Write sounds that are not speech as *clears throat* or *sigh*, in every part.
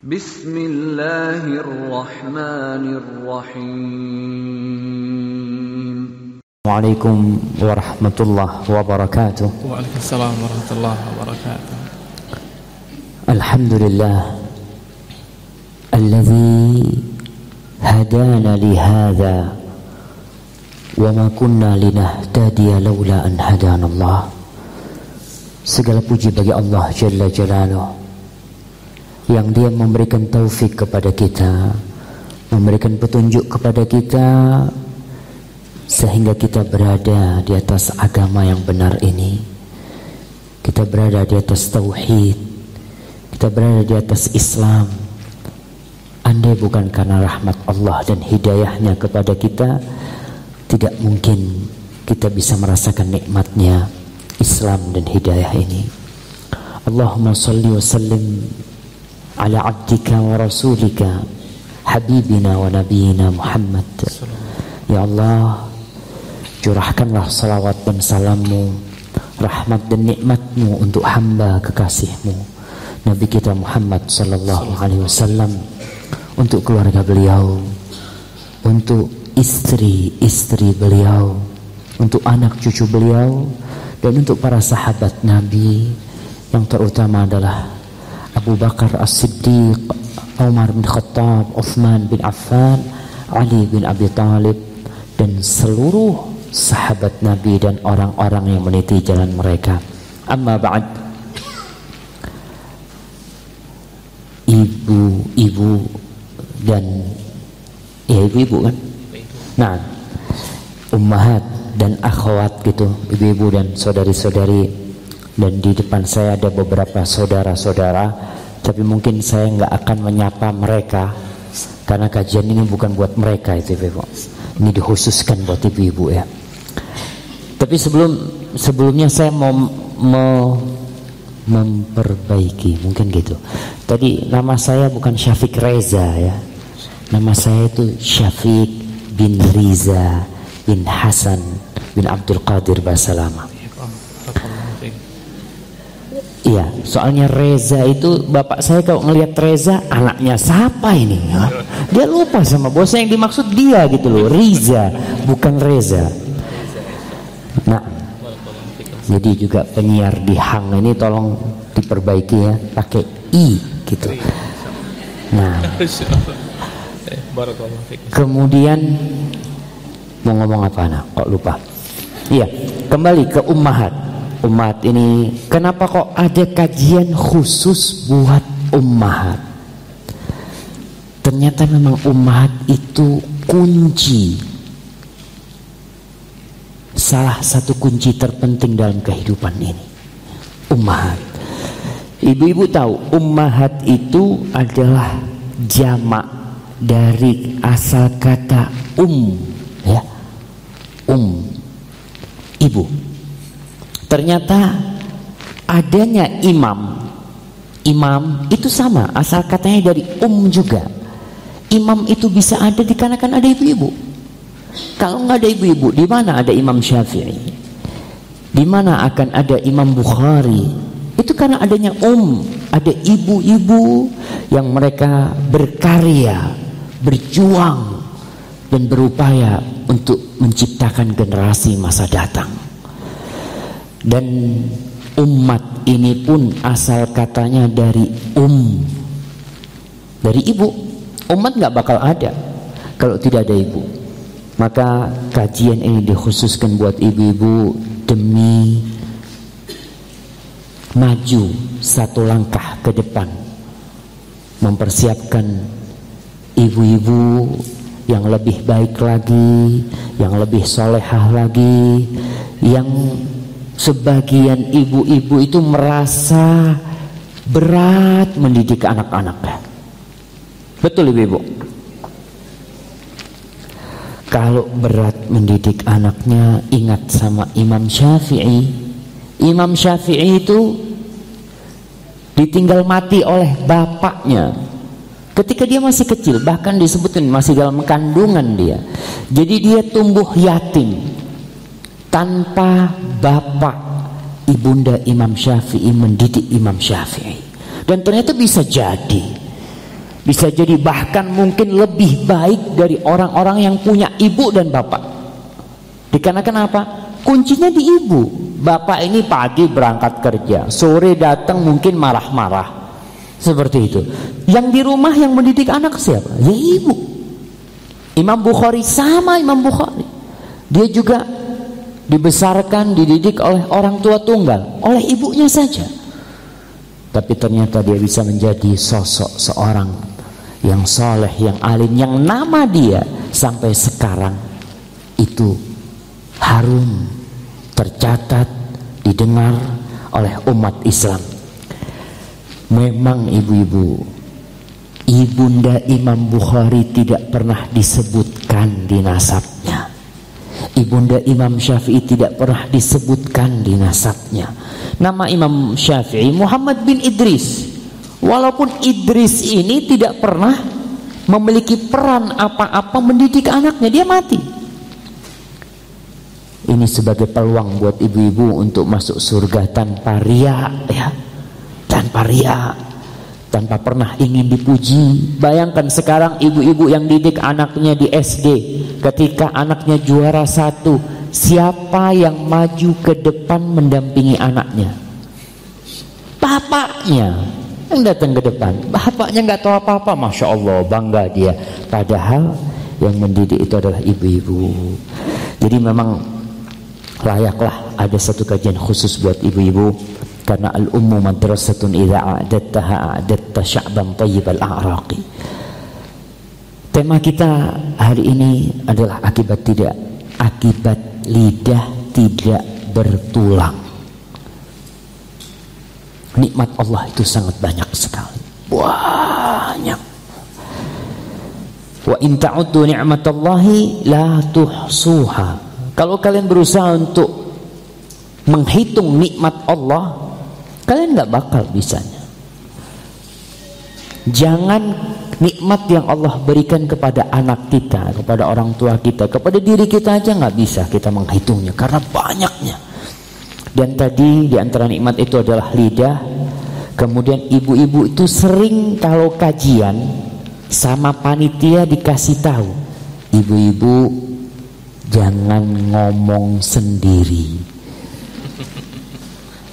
بسم الله الرحمن الرحيم. عليكم ورحمة الله وبركاته. وعليكم السلام ورحمة الله وبركاته. الحمد لله الذي هدانا لهذا وما كنا لنهتدي لولا أن هدانا الله. Segala puji bagi Allah Jalla Jalaluh. Yang dia memberikan taufik kepada kita Memberikan petunjuk kepada kita Sehingga kita berada di atas agama yang benar ini. Kita berada di atas tauhid Kita berada di atas Islam. Andai bukan karena rahmat Allah dan hidayahnya kepada kita Tidak mungkin kita bisa merasakan nikmatnya Islam dan hidayah ini. Allahumma salli wa sallim wa rasulika habibina wa nabiyina Muhammad Ya Allah curahkanlah salawat dan salammu rahmat dan nikmatmu untuk hamba kekasihmu. Nabi kita Muhammad sallallahu alaihi wasallam untuk keluarga beliau untuk istri-istri beliau untuk anak cucu beliau dan untuk para sahabat Nabi. Yang terutama adalah Abu Bakar As-Siddiq, Umar bin Khattab, Uthman bin Affan, Ali bin Abi Talib dan seluruh sahabat Nabi dan orang-orang yang meniti jalan mereka. Amma ba'd. Ibu-ibu dan ya ibu-ibu kan? Nah, ummahat dan akhwat gitu, ibu-ibu dan saudari-saudari dan di depan saya ada beberapa saudara-saudara tapi mungkin saya nggak akan menyapa mereka karena kajian ini bukan buat mereka itu ibu. Ini dikhususkan buat ibu-ibu ya. Tapi sebelum sebelumnya saya mau, mau memperbaiki mungkin gitu. Tadi nama saya bukan Syafiq Reza ya. Nama saya itu Syafiq bin Riza bin Hasan bin Abdul Qadir Basalama Iya, soalnya Reza itu bapak saya kalau ngelihat Reza anaknya siapa ini? Ya? Dia lupa sama bosnya yang dimaksud dia gitu loh, Riza bukan Reza. Nah, jadi juga penyiar di Hang ini tolong diperbaiki ya, pakai i gitu. Nah, kemudian mau ngomong apa nak? Kok lupa? Iya, kembali ke ummahat umat ini. Kenapa kok ada kajian khusus buat ummahat ternyata memang ummahat itu kunci. Salah satu kunci terpenting dalam kehidupan ini. Ummahat ibu-ibu tahu ummahat itu adalah jamak dari asal kata um ya. Um. Ibu Ternyata adanya imam. Imam itu sama Asal katanya dari um juga. Imam itu bisa ada dikarenakan ada ibu-ibu. Kalau nggak ada ibu-ibu di mana ada Imam Syafi'i? Di mana akan ada Imam Bukhari? Itu karena adanya um Ada ibu-ibu Yang mereka berkarya Berjuang Dan berupaya untuk menciptakan generasi masa datang dan umat ini pun asal katanya dari um dari ibu. Umat nggak bakal ada kalau tidak ada ibu. Maka kajian ini dikhususkan buat ibu-ibu demi maju satu langkah ke depan. Mempersiapkan ibu-ibu yang lebih baik lagi yang lebih solehah lagi yang sebagian ibu-ibu itu merasa berat mendidik anak-anaknya. Betul ibu-ibu? Kalau berat mendidik anaknya, ingat sama Imam Syafi'i. Imam Syafi'i itu ditinggal mati oleh bapaknya. Ketika dia masih kecil, bahkan disebutkan masih dalam kandungan dia. Jadi dia tumbuh yatim tanpa bapak ibunda Imam Syafi'i mendidik Imam Syafi'i dan ternyata bisa jadi Bisa jadi bahkan mungkin lebih baik dari orang-orang yang punya ibu dan bapak. Dikarenakan apa? Kuncinya di ibu. Bapak ini pagi berangkat kerja, sore datang mungkin marah-marah. Seperti itu. Yang di rumah yang mendidik anak siapa? Ya ibu. Imam Bukhari sama Imam Bukhari. Dia juga dibesarkan, dididik oleh orang tua tunggal, oleh ibunya saja. Tapi ternyata dia bisa menjadi sosok seorang yang soleh, yang alim, yang nama dia sampai sekarang itu harum, tercatat, didengar oleh umat Islam. Memang ibu-ibu, ibunda Imam Bukhari tidak pernah disebutkan di nasabnya. Ibunda Imam Syafi'i tidak pernah disebutkan di nasabnya. Nama Imam Syafi'i Muhammad bin Idris. Walaupun Idris ini tidak pernah memiliki peran apa-apa mendidik anaknya, dia mati. Ini sebagai peluang buat ibu-ibu untuk masuk surga tanpa ria ya tanpa ria tanpa pernah ingin dipuji. Bayangkan sekarang ibu-ibu yang didik anaknya di SD ketika anaknya juara satu siapa yang maju ke depan mendampingi anaknya? Bapaknya yang datang ke depan. Bapaknya nggak tahu apa-apa Masya Allah bangga dia. Padahal yang mendidik itu adalah ibu-ibu. Jadi memang layaklah ada satu kajian khusus buat ibu-ibu karena al-ummu madrasatun idza a'dattaha a'datta sya'ban tayyibal a'raqi. Tema kita hari ini adalah akibat tidak akibat lidah tidak bertulang. Nikmat Allah itu sangat banyak sekali. Banyak. Wa in ta'uddu ni'matallahi la tuhsuha. Kalau kalian berusaha untuk menghitung nikmat Allah Kalian nggak bakal bisanya. Jangan nikmat yang Allah berikan kepada anak kita, kepada orang tua kita, kepada diri kita aja nggak bisa kita menghitungnya karena banyaknya. Dan tadi di antara nikmat itu adalah lidah. Kemudian ibu-ibu itu sering kalau kajian sama panitia dikasih tahu, ibu-ibu jangan ngomong sendiri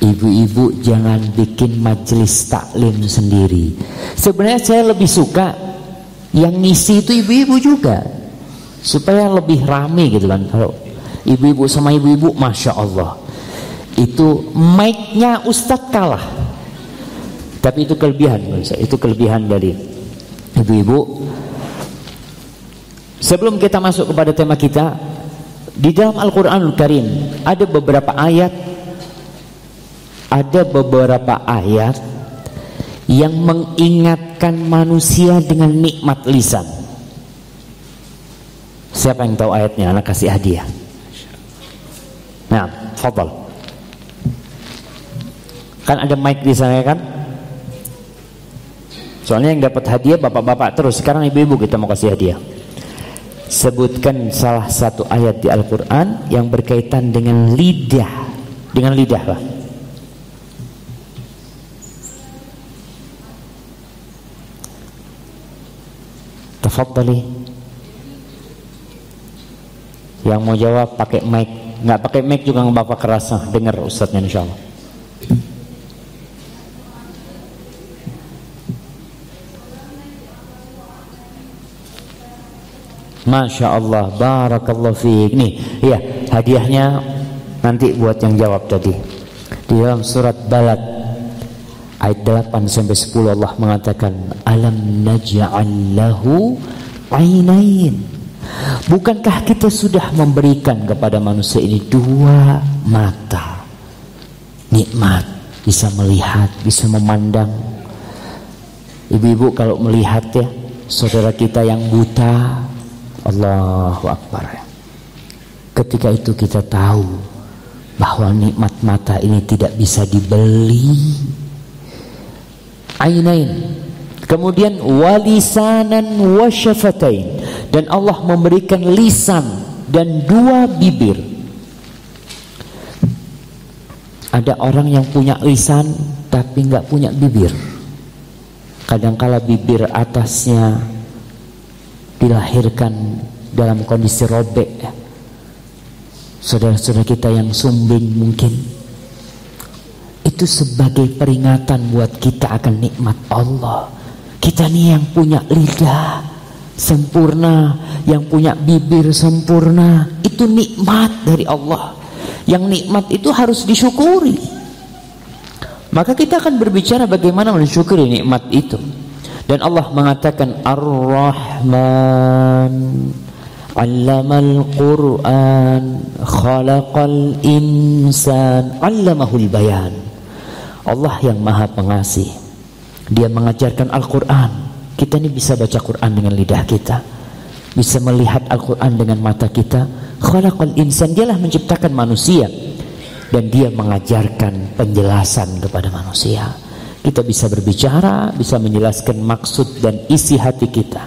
Ibu-ibu jangan bikin majelis taklim sendiri. Sebenarnya saya lebih suka yang ngisi itu ibu-ibu juga. Supaya lebih rame gitu kan. Kalau ibu-ibu sama ibu-ibu Masya Allah. Itu mic-nya Ustadz kalah. Tapi itu kelebihan Itu kelebihan dari ibu-ibu. Sebelum kita masuk kepada tema kita. Di dalam Al-Quranul Karim ada beberapa ayat ada beberapa ayat yang mengingatkan manusia dengan nikmat lisan. Siapa yang tahu ayatnya? Anak kasih hadiah. Nah, fadal. Kan ada mic di sana kan? Soalnya yang dapat hadiah bapak-bapak terus. Sekarang ibu-ibu kita mau kasih hadiah. Sebutkan salah satu ayat di Al-Quran yang berkaitan dengan lidah. Dengan lidah lah. Tafadhali. Yang mau jawab pakai mic, nggak pakai mic juga nggak bapak kerasa dengar ustadznya insyaallah. Masya Allah, Barakallah fiik. Nih, ya hadiahnya nanti buat yang jawab tadi. Di dalam surat Balad ayat 8 sampai 10 Allah mengatakan alam naj'al lahu ainain. Bukankah kita sudah memberikan kepada manusia ini dua mata? Nikmat bisa melihat bisa memandang. Ibu-ibu kalau melihat ya saudara kita yang buta Allahu Akbar ketika itu kita tahu bahwa nikmat mata ini tidak bisa dibeli ainain. Kemudian walisanan wasyafatain dan Allah memberikan lisan dan dua bibir. Ada orang yang punya lisan tapi nggak punya bibir. Kadangkala bibir atasnya dilahirkan dalam kondisi robek. Saudara-saudara kita yang sumbing mungkin itu sebagai peringatan buat kita akan nikmat Allah. Kita nih yang punya lidah sempurna, yang punya bibir sempurna, itu nikmat dari Allah. Yang nikmat itu harus disyukuri. Maka kita akan berbicara bagaimana mensyukuri nikmat itu. Dan Allah mengatakan Ar-Rahman Allamal Quran Khalaqal insan Allamahul bayan Allah yang maha pengasih. Dia mengajarkan Al-Quran. Kita ini bisa baca Quran dengan lidah kita. Bisa melihat Al-Quran dengan mata kita. Khalaqal insan Dialah menciptakan manusia. Dan dia mengajarkan penjelasan kepada manusia. Kita bisa berbicara, bisa menjelaskan maksud dan isi hati kita.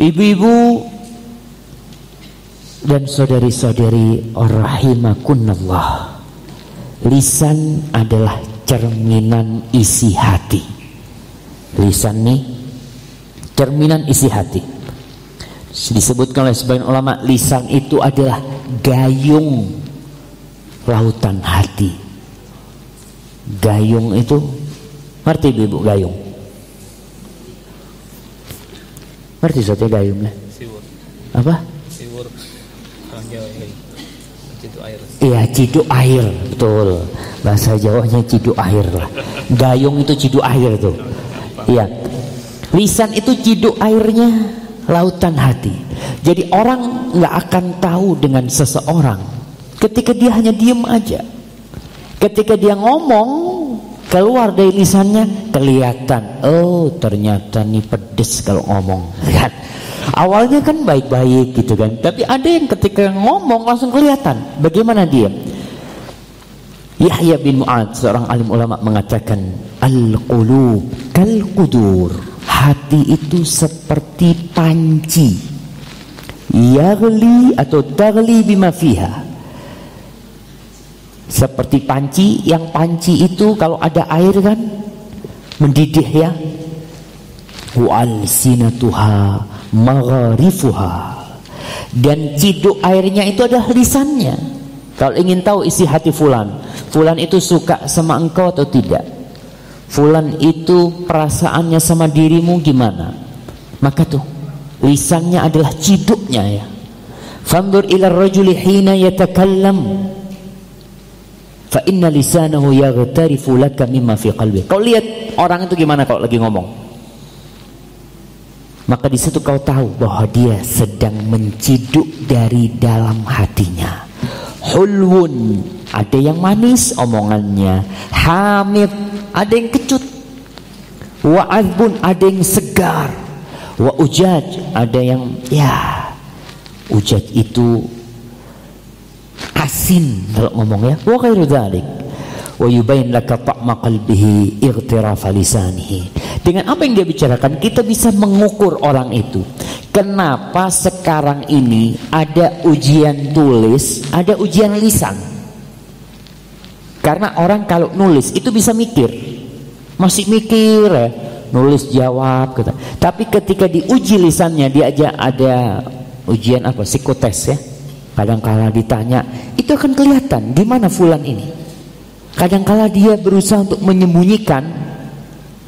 Ibu-ibu dan saudari-saudari rahimakunallah. Lisan adalah cerminan isi hati. Lisan nih cerminan isi hati. Disebutkan oleh sebagian ulama lisan itu adalah gayung lautan hati Gayung itu Ngerti ibu gayung? Ngerti sote gayungnya? Siwur Iya ciduk air Betul. Bahasa Jawanya ciduk air lah. Gayung itu ciduk air tuh. Iya. Lisan itu ciduk airnya Lautan hati. Jadi orang nggak akan tahu dengan seseorang Ketika dia hanya diem aja. Ketika dia ngomong keluar dari lisannya kelihatan, oh ternyata nih pedes kalau ngomong. Lihat. Awalnya kan baik-baik gitu kan, tapi ada yang ketika ngomong langsung kelihatan bagaimana dia. Yahya bin Mu'ad seorang alim ulama mengatakan al-qulub kal qudur. Hati itu seperti panci. Yagli atau tagli bima fiha seperti panci yang panci itu kalau ada air kan mendidih ya wal sinatuha magharifuha. Dan ciduk airnya itu adalah lisannya. Kalau ingin tahu isi hati fulan fulan itu suka sama engkau atau tidak? Fulan itu perasaannya sama dirimu gimana? Maka tuh lisannya adalah ciduknya ya. Fandur ila rajuli hina yatakallam. Fa inna lisanahu yaghtarifu laka mimma fi qalbi. Kau lihat orang itu gimana kalau lagi ngomong? Maka di situ kau tahu bahwa dia sedang menciduk dari dalam hatinya. Hulwun, ada yang manis omongannya. Hamid, ada yang kecut. Wa azbun, ada yang segar. Wa ujaj, ada yang ya ujaj itu asin kalau ngomong ya wa khairu dzalik wa yubayin laka ta'ma qalbihi ightirafa lisanihi. Dengan apa yang dia bicarakan kita bisa mengukur orang itu. Kenapa sekarang ini ada ujian tulis ada ujian lisan? Karena orang kalau nulis itu bisa mikir. Masih mikir ya nulis jawab gitu. tapi ketika diuji lisannya dia aja ada ujian apa? Psikotes ya. Kadangkala ditanya, itu akan kelihatan di mana fulan ini. Kadangkala dia berusaha untuk menyembunyikan,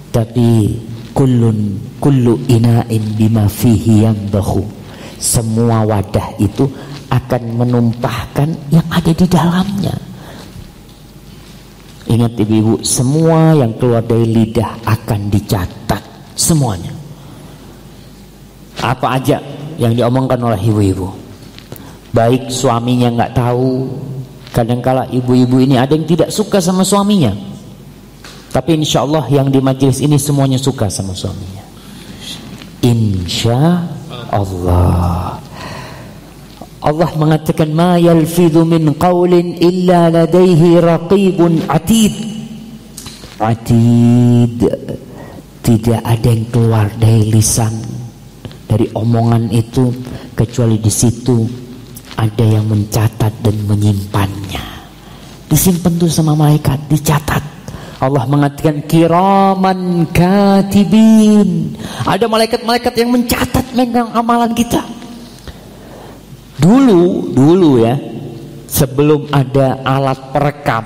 tapi kullun kullu ina'in bima fihi bahu. Semua wadah itu akan menumpahkan yang ada di dalamnya. Ingat ibu-ibu, semua yang keluar dari lidah akan dicatat semuanya. Apa aja yang diomongkan oleh ibu-ibu baik suaminya nggak tahu kadangkala ibu-ibu ini ada yang tidak suka sama suaminya. Tapi insya Allah yang di majelis ini semuanya suka sama suaminya. Insya Allah Allah mengatakan ma yalfidhu min qawlin illa ladaihi raqibun atid. Atid. Tidak ada yang keluar dari lisan dari omongan itu kecuali di situ ada yang mencatat dan menyimpannya disimpan tuh sama malaikat dicatat Allah mengatakan kiraman katibin. Ada malaikat-malaikat yang mencatat megang amalan kita. Dulu, dulu ya, sebelum ada alat perekam,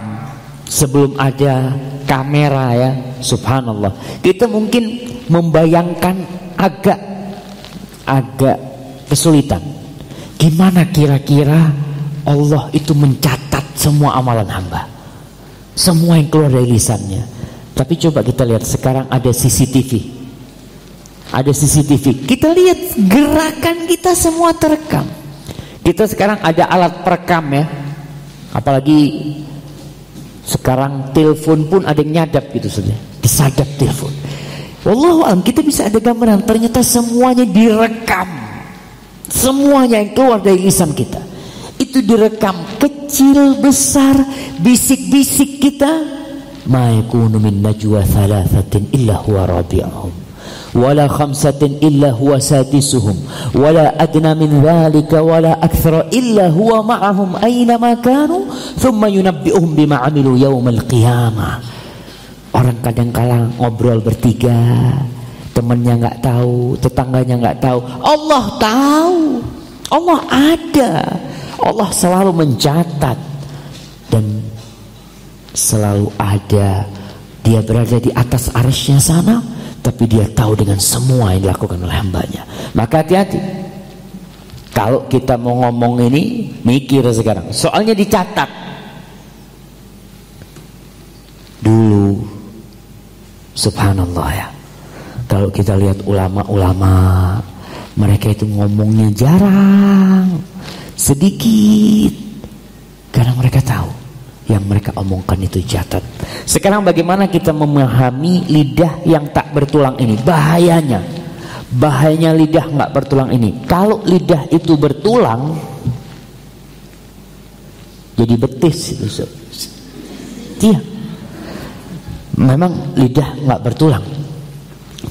sebelum ada kamera ya, subhanallah. Kita mungkin membayangkan agak agak kesulitan. Gimana kira-kira Allah itu mencatat semua amalan hamba? Semua yang keluar dari lisannya. Tapi coba kita lihat sekarang ada CCTV. Ada CCTV. Kita lihat gerakan kita semua terekam. Kita sekarang ada alat perekam ya. Apalagi sekarang telepon pun ada yang nyadap gitu saja. Disadap telepon. Wallahu alam kita bisa ada gambaran ternyata semuanya direkam. Semuanya yang keluar dari lisan kita. Itu direkam kecil besar bisik-bisik kita. Ma yakunu min najwa thalathatin illa huwa rabi'uhum wala khamsatin illa huwa sadisuhum. Wala adna min dhalika wala akthara illa huwa ma'ahum ma kanu. Thumma yunabbi'uhum bima amilu yawmal qiyamah. Orang kadang kala ngobrol bertiga temannya nggak tahu tetangganya nggak tahu. Allah tahu. Allah ada. Allah selalu mencatat. Dan selalu ada. Dia berada di atas arsnya sana tapi dia tahu dengan semua yang dilakukan oleh hambanya. Maka hati-hati. Kalau kita mau ngomong ini mikir sekarang. Soalnya dicatat. Dulu subhanallah ya kalau kita lihat ulama-ulama mereka itu ngomongnya jarang sedikit karena mereka tahu yang mereka omongkan itu catat. Sekarang bagaimana kita memahami lidah yang tak bertulang ini? Bahayanya, bahayanya lidah nggak bertulang ini. Kalau lidah itu bertulang, jadi betis itu. Iya, memang lidah nggak bertulang.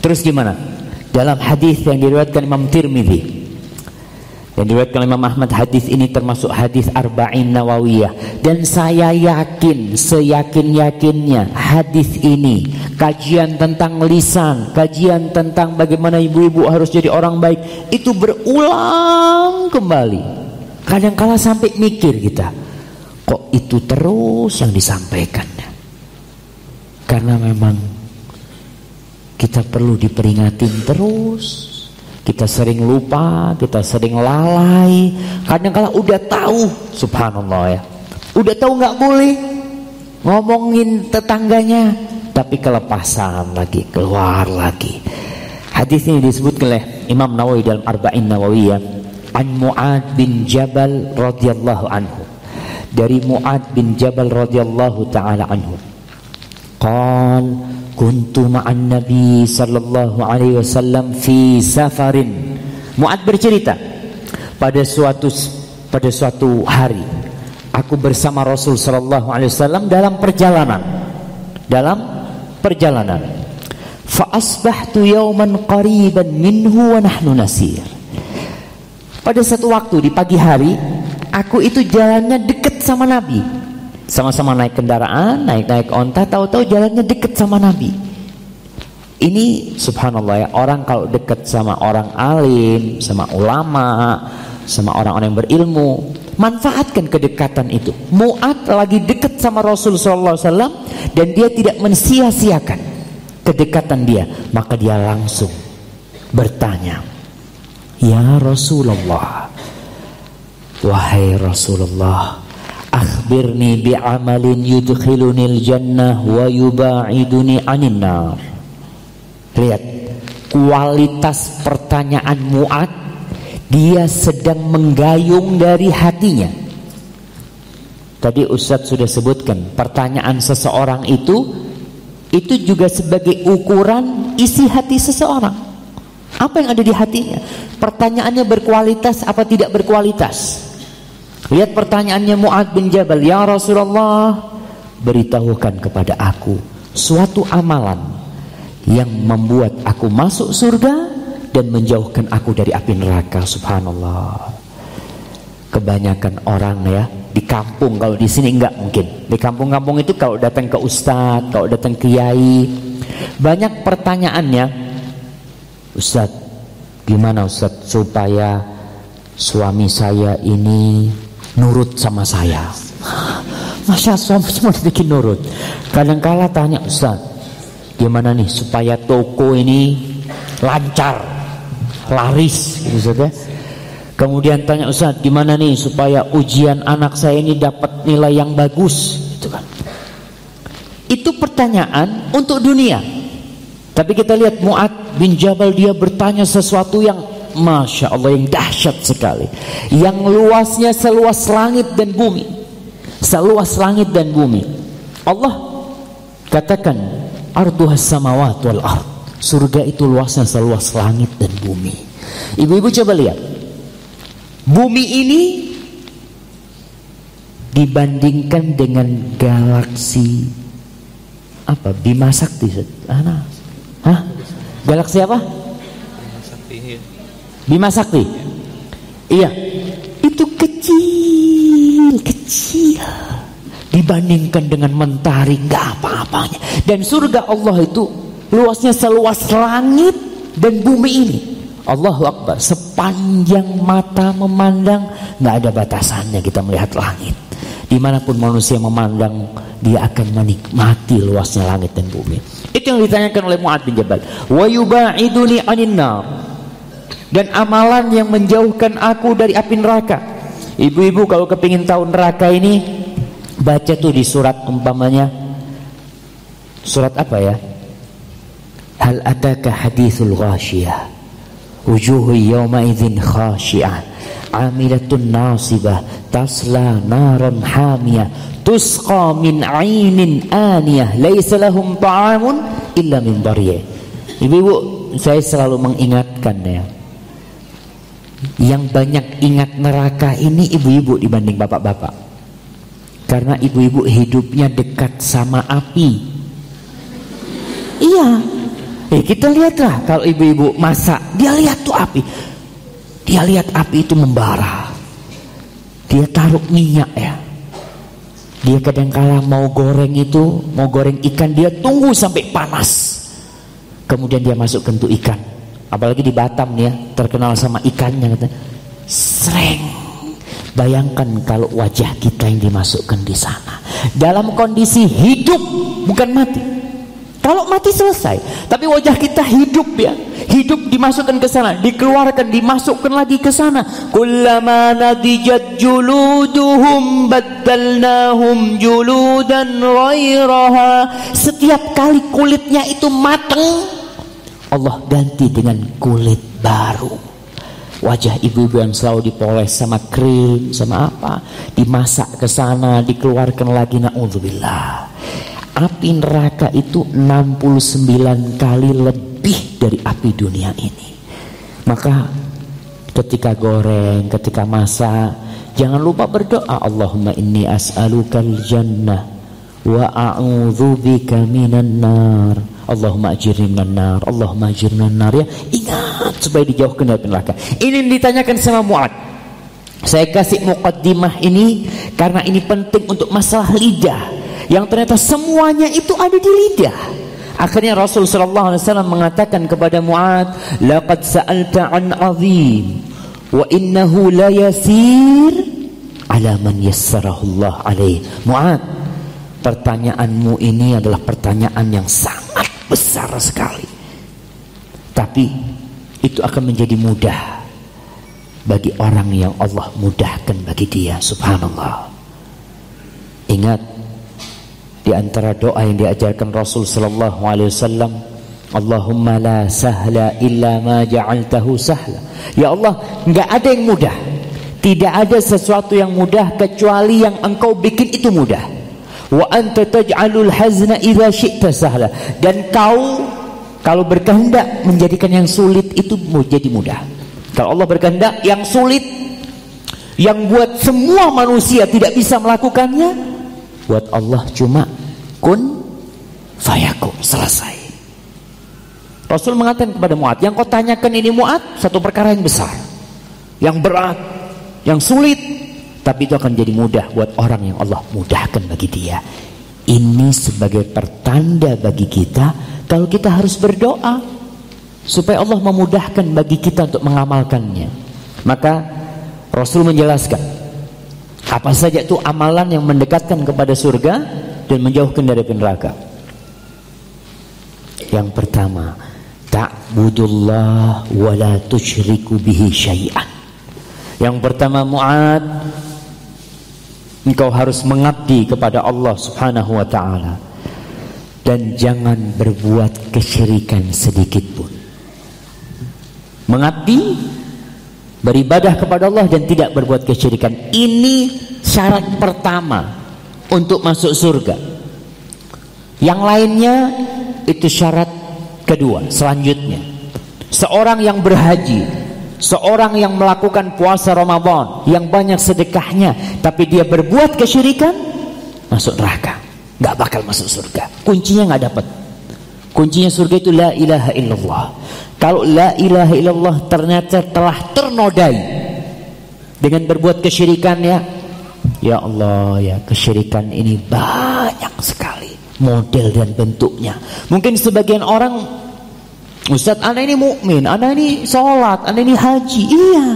Terus gimana? Dalam hadis yang diriwayatkan Imam Tirmidzi, yang diriwayatkan Imam Ahmad hadis ini termasuk hadis arba'in nawawiyah dan saya yakin seyakin-yakinnya hadis ini kajian tentang lisan, kajian tentang bagaimana ibu-ibu harus jadi orang baik itu berulang kembali. Kadang-kala sampai mikir kita, kok itu terus yang disampaikannya. Karena memang kita perlu diperingatin terus kita sering lupa, kita sering lalai. Kadang-kala udah tahu, subhanallah ya. Udah tahu nggak boleh ngomongin tetangganya, tapi kelepasan lagi, keluar lagi. Hadis ini disebut oleh Imam Nawawi dalam Arba'in Nawawiyah an Mu'ad bin Jabal radhiyallahu anhu. Dari Mu'ad bin Jabal radhiyallahu taala anhu. Qal kuntu ma'an nabi sallallahu alaihi wasallam fi safarin. Mu'ad bercerita pada suatu pada suatu hari aku bersama Rasul sallallahu alaihi wasallam dalam perjalanan dalam perjalanan. Fa asbahtu yawman qariban minhu wa nahnu nasir. Pada satu waktu di pagi hari aku itu jalannya dekat sama Nabi sama-sama naik kendaraan, naik-naik onta, tahu-tahu jalannya deket sama Nabi. Ini subhanallah ya, orang kalau deket sama orang alim, sama ulama, sama orang-orang yang berilmu, manfaatkan kedekatan itu. Muat lagi deket sama Rasul SAW dan dia tidak mensia-siakan kedekatan dia, maka dia langsung bertanya, Ya Rasulullah, wahai Rasulullah, akhbirni bi'amalin yudkhilunil jannah wa yuba'iduni anin nar lihat kualitas pertanyaan Mu'ad dia sedang menggayung dari hatinya. Tadi Ustadz sudah sebutkan pertanyaan seseorang itu itu juga sebagai ukuran isi hati seseorang. Apa yang ada di hatinya? Pertanyaannya berkualitas apa tidak berkualitas Lihat pertanyaannya Mu'ad bin Jabal, "Ya Rasulullah, beritahukan kepada aku suatu amalan yang membuat aku masuk surga dan menjauhkan aku dari api neraka." Subhanallah. Kebanyakan orang ya di kampung kalau di sini enggak mungkin di kampung-kampung itu kalau datang ke ustadz kalau datang ke kiai banyak pertanyaannya ustadz gimana ustadz supaya suami saya ini nurut sama saya Masya suami semua bikin nurut kadang-kala tanya ustadz gimana nih supaya toko ini lancar laris gitu saja Kemudian tanya Ustaz, gimana nih supaya ujian anak saya ini dapat nilai yang bagus? Itu kan. Itu pertanyaan untuk dunia. Tapi kita lihat Mu'ad bin Jabal dia bertanya sesuatu yang Masya Allah yang dahsyat sekali. Yang luasnya seluas langit dan bumi. Seluas langit dan bumi. Allah katakan arduhas samawat wal ard. Surga itu luasnya seluas langit dan bumi. Ibu-ibu coba lihat Bumi ini dibandingkan dengan galaksi apa Bima Sakti. Hah? Galaksi apa? Bima Sakti. Iya. Itu kecil, kecil dibandingkan dengan mentari nggak apa-apanya. Dan surga Allah itu luasnya seluas langit dan bumi ini. Allahu Akbar sepanjang mata memandang nggak ada batasannya kita melihat langit di mana pun manusia memandang dia akan menikmati luasnya langit dan bumi itu yang ditanyakan oleh Mu'ad bin Jabal wa yubaiduni anin dan amalan yang menjauhkan aku dari api neraka. Ibu-ibu kalau kepingin tahu neraka ini baca tuh di surat umpamanya. Surat apa ya? Hal ataka hadithul ghashiyah? Wujuhu yawma idzin khashi'ah. Amilatun nasibah. Tasla naran hamiyah. Tusqa min ainin aniyah. Laisa lahum ta'amun illa min dariyah ibu-ibu saya selalu mengingatkan ya yang banyak ingat neraka ini ibu-ibu dibanding bapak-bapak karena ibu-ibu hidupnya dekat sama api iya Eh kita lihatlah kalau ibu-ibu masak, dia lihat tuh api. Dia lihat api itu membara. Dia taruh minyak ya. Dia kadang-kala mau goreng itu, mau goreng ikan dia tunggu sampai panas. Kemudian dia masukkan tuh ikan. Apalagi di Batam nih ya, terkenal sama ikannya kata. Sreng. Bayangkan kalau wajah kita yang dimasukkan di sana. Dalam kondisi hidup, bukan mati. Kalau mati selesai. Tapi wajah kita hidup ya. Hidup dimasukkan ke sana, dikeluarkan, dimasukkan lagi ke sana. Kullama nadijat juluduhum baddalnahum juludan ghairaha. Setiap kali kulitnya itu matang, Allah ganti dengan kulit baru. Wajah ibu-ibu yang selalu dipoles sama krim, sama apa, dimasak ke sana, dikeluarkan lagi naudzubillah api neraka itu 69 kali lebih dari api dunia ini maka ketika goreng ketika masak jangan lupa berdoa Allahumma inni as'alukal jannah wa a'udzubika minan nar. Allahumma ajirni minan nar. Allahumma ajirni minan nar ya. Ingat supaya dijauhkan dari neraka. Ini ditanyakan sama Mu'ad. Saya kasih mukaddimah ini karena ini penting untuk masalah lidah yang ternyata semuanya itu ada di lidah. Akhirnya Rasul sallallahu alaihi wasallam mengatakan kepada Muad, "Laqad sa'alta an 'azim wa innahu la yasir ala man yassarahu Allah alaih." Muad, pertanyaanmu ini adalah pertanyaan yang sangat besar sekali. Tapi itu akan menjadi mudah bagi orang yang Allah mudahkan bagi dia subhanallah. Ingat di antara doa yang diajarkan Rasul sallallahu alaihi wasallam Allahumma la sahla illa ma ja'altahu sahla Ya Allah enggak ada yang mudah tidak ada sesuatu yang mudah kecuali yang engkau bikin itu mudah wa anta taj'alul hazna idza syi'ta sahla. Dan kau kalau berkehendak menjadikan yang sulit itu menjadi mudah. Kalau Allah berkehendak yang sulit yang buat semua manusia tidak bisa melakukannya buat Allah cuma kun fayakun selesai. Rasul mengatakan kepada Mu'ad yang kau tanyakan ini Mu'ad satu perkara yang besar. Yang berat yang sulit Tapi itu akan jadi mudah buat orang yang Allah mudahkan bagi dia. Ini sebagai pertanda bagi kita kalau kita harus berdoa supaya Allah memudahkan bagi kita untuk mengamalkannya. Maka Rasul menjelaskan apa saja itu amalan yang mendekatkan kepada surga dan menjauhkan dari neraka. Yang pertama, ta'budullah wa la tusyriku bihi syai'an. Yang pertama Mu'ad Engkau harus mengabdi kepada Allah subhanahu wa ta'ala Dan jangan berbuat kesyirikan sedikit pun. Mengabdi Beribadah kepada Allah dan tidak berbuat kesyirikan. Ini syarat pertama Untuk masuk surga. Yang lainnya Itu syarat kedua Selanjutnya. Seorang yang berhaji Seorang yang melakukan puasa Ramadan yang banyak sedekahnya tapi dia berbuat kesyirikan masuk neraka, nggak bakal masuk surga. Kuncinya nggak dapat. Kuncinya surga itu la ilaha illallah. Kalau la ilaha illallah ternyata telah ternodai dengan berbuat kesyirikan ya, ya Allah ya kesyirikan ini banyak sekali model dan bentuknya. Mungkin sebagian orang Ustaz, anda ini mukmin, anda ini sholat, anda ini haji. Iya,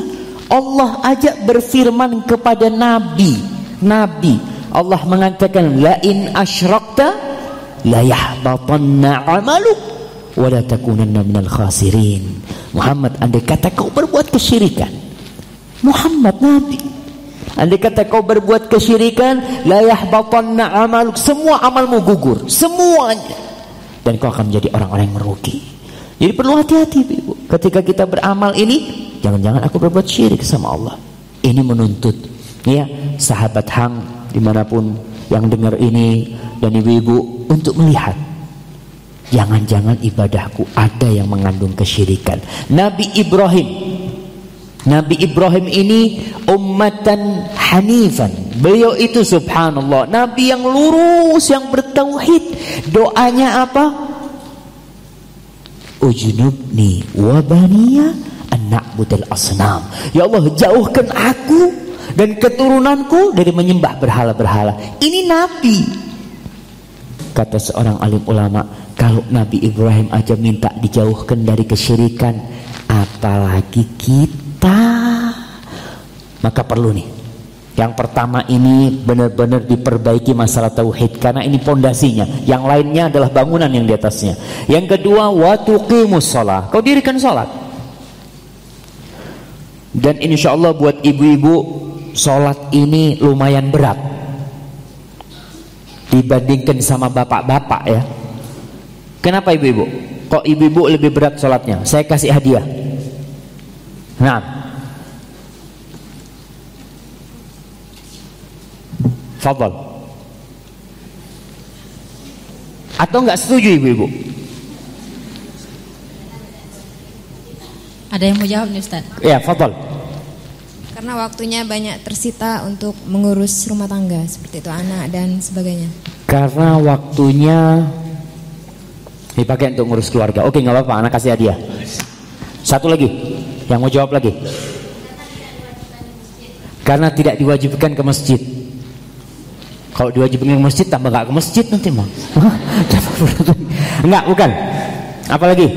Allah ajak berfirman kepada Nabi, Nabi. Allah mengatakan, la in asyrakta la yahbatanna amaluk wa la takunanna minal khasirin. Muhammad, anda kata kau berbuat kesyirikan. Muhammad Nabi. Anda kata kau berbuat kesyirikan, la yahbatanna amaluk. Semua amalmu gugur, semuanya. Dan kau akan menjadi orang-orang yang merugi. Jadi perlu hati-hati ibu. Ketika kita beramal ini, jangan-jangan aku berbuat syirik sama Allah. Ini menuntut, ya sahabat hang di mana pun yang dengar ini dan ibu-ibu untuk melihat. Jangan-jangan ibadahku ada yang mengandung kesyirikan. Nabi Ibrahim Nabi Ibrahim ini ummatan hanifan. Beliau itu subhanallah, nabi yang lurus, yang bertauhid. Doanya apa? Ujnubni wa baniya an na'budal asnam. Ya Allah jauhkan aku dan keturunanku dari menyembah berhala-berhala. Ini nabi kata seorang alim ulama. Kalau Nabi Ibrahim aja minta dijauhkan dari kesyirikan apalagi kita? Maka perlu nih yang pertama ini benar-benar diperbaiki masalah tauhid karena ini pondasinya. Yang lainnya adalah bangunan yang di atasnya. Yang kedua watuqimus shalah. Kau dirikan salat. Dan insya Allah buat ibu-ibu salat ini lumayan berat dibandingkan sama bapak-bapak ya. Kenapa ibu-ibu? Kok ibu-ibu lebih berat salatnya? Saya kasih hadiah. Nah, Fadal. Atau enggak setuju ibu-ibu? Ada yang mau jawab nih Ustaz? Ya, fadal. Karena waktunya banyak tersita untuk mengurus rumah tangga seperti itu anak dan sebagainya. Karena waktunya dipakai untuk ngurus keluarga. Oke, nggak apa-apa, anak kasih hadiah. Satu lagi, yang mau jawab lagi. Karena tidak diwajibkan ke masjid. Kalau diwajibkan ke masjid tambah gak ke masjid nanti mah. Enggak, bukan. Apalagi?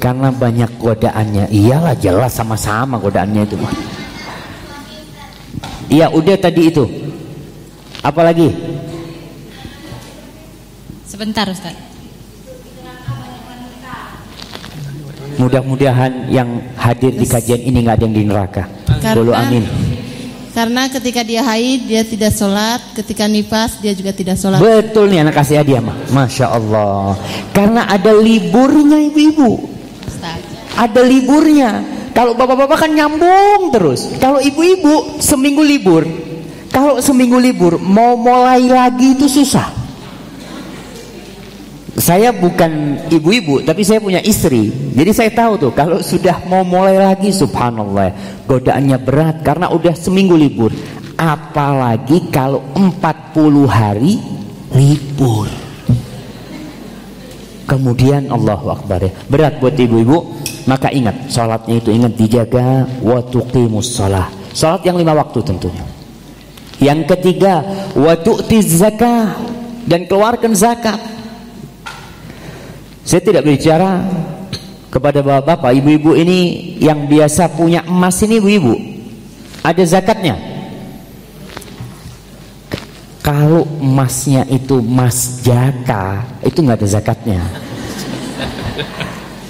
Karena banyak godaannya. Iyalah jelas sama-sama godaannya itu mah. Iya, udah tadi itu. Apalagi? Sebentar, Ustaz. Mudah-mudahan yang hadir di kajian ini nggak ada yang di neraka. Dulu amin. Karena ketika dia haid dia tidak sholat, ketika nifas dia juga tidak sholat. Betul nih anak kasih hadiah mah, masya Allah. Karena ada liburnya ibu-ibu. Ada liburnya. Kalau bapak-bapak kan nyambung terus. Kalau ibu-ibu seminggu libur. Kalau seminggu libur mau mulai lagi itu susah saya bukan ibu-ibu tapi saya punya istri. Jadi saya tahu tuh kalau sudah mau mulai lagi subhanallah godaannya berat karena udah seminggu libur. Apalagi kalau 40 hari libur. Kemudian Allah Akbar ya. Berat buat ibu-ibu. Maka ingat, sholatnya itu ingat dijaga. Wa tuqimus sholah. Sholat yang lima waktu tentunya. Yang ketiga, wa tu'tiz zakah. Dan keluarkan zakat. Saya tidak berbicara kepada bapak-bapak, ibu-ibu ini yang biasa punya emas ini ibu-ibu. Ada zakatnya. Kalau emasnya itu emas jaka, itu nggak ada zakatnya.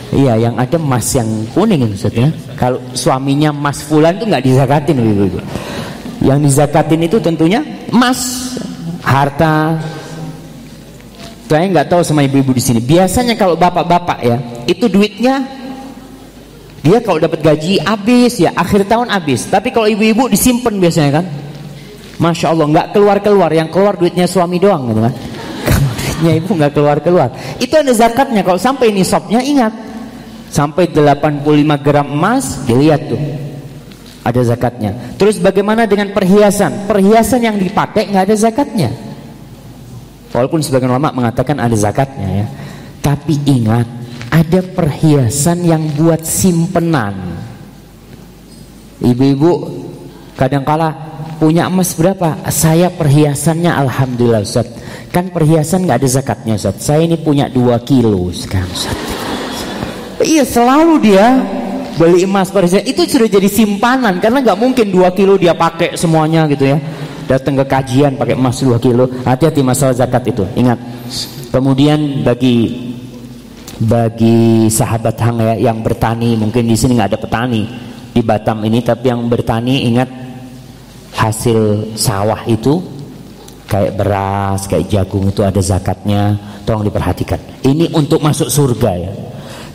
Iya, yang ada emas yang kuning maksudnya. Kalau suaminya emas fulan itu nggak dizakatin ibu-ibu. Yang dizakatin itu tentunya emas, harta. Saya nggak tahu sama ibu-ibu di sini. Biasanya kalau bapak-bapak ya, itu duitnya dia kalau dapat gaji habis ya akhir tahun habis. Tapi kalau ibu-ibu disimpan biasanya kan. Masya Allah nggak keluar-keluar, yang keluar duitnya suami doang gitu kan. *laughs* Duitnya ibu nggak keluar-keluar. Itu ada zakatnya. Kalau sampai nisabnya ingat. Sampai 85 gram emas dilihat tuh ada zakatnya. Terus bagaimana dengan perhiasan? Perhiasan yang dipakai nggak ada zakatnya. Walaupun sebagian ulama mengatakan ada zakatnya ya. Tapi ingat, ada perhiasan yang buat simpenan. Ibu-ibu kadangkala punya emas berapa? Saya perhiasannya alhamdulillah Ustaz. Kan perhiasan nggak ada zakatnya Ustaz. Saya ini punya 2 kilo sekarang Ustaz. Iya selalu dia beli emas perhiasan itu sudah jadi simpanan karena nggak mungkin 2 kilo dia pakai semuanya gitu ya datang ke kajian pakai emas 2 kilo. Hati-hati masalah zakat itu. Ingat. Kemudian bagi bagi sahabat hang ya yang bertani mungkin di sini nggak ada petani di Batam ini tapi yang bertani ingat hasil sawah itu kayak beras kayak jagung itu ada zakatnya. Tolong diperhatikan. Ini untuk masuk surga ya.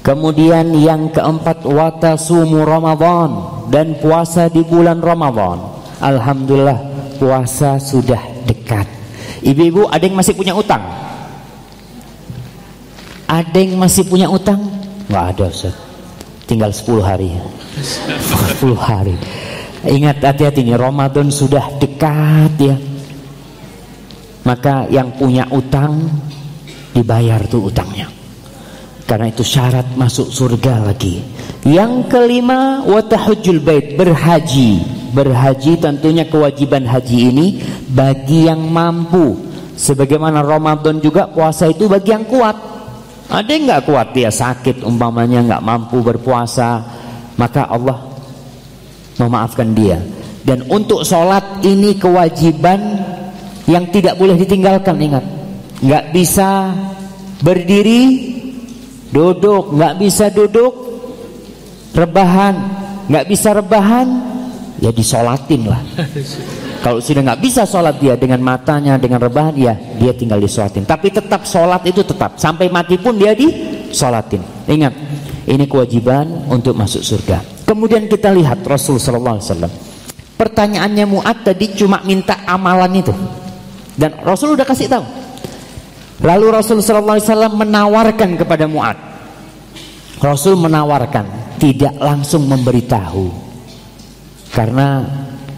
Kemudian yang keempat watasumu Ramadan dan puasa di bulan Ramadan. Alhamdulillah puasa sudah dekat. Ibu-ibu ada yang masih punya utang? Ada yang masih punya utang? Enggak ada Ustaz. Tinggal 10 hari. *laughs* 10 hari. Ingat hati-hati nih Ramadan sudah dekat ya. Maka yang punya utang dibayar tuh utangnya. Karena itu syarat masuk surga lagi. Yang kelima, watahujul bait, berhaji. Berhaji tentunya kewajiban haji ini bagi yang mampu. Sebagaimana Ramadan juga puasa itu bagi yang kuat. Ada yang nggak kuat dia sakit umpamanya nggak mampu berpuasa, maka Allah memaafkan dia. Dan untuk sholat ini kewajiban yang tidak boleh ditinggalkan ingat. Nggak bisa berdiri duduk nggak bisa duduk rebahan. Nggak bisa rebahan ya disolatin lah. *laughs* Kalau sudah nggak bisa sholat dia dengan matanya dengan rebahan ya dia tinggal disolatin. Tapi tetap sholat itu tetap. Sampai mati pun dia disolatin. Ingat ini kewajiban untuk masuk surga. Kemudian kita lihat Rasul Sallallahu Alaihi Wasallam. Pertanyaannya Muat tadi cuma minta amalan itu. Dan Rasul udah kasih tahu. Lalu Rasul sallallahu alaihi wasallam menawarkan kepada Muad. Rasul menawarkan, tidak langsung memberitahu. Karena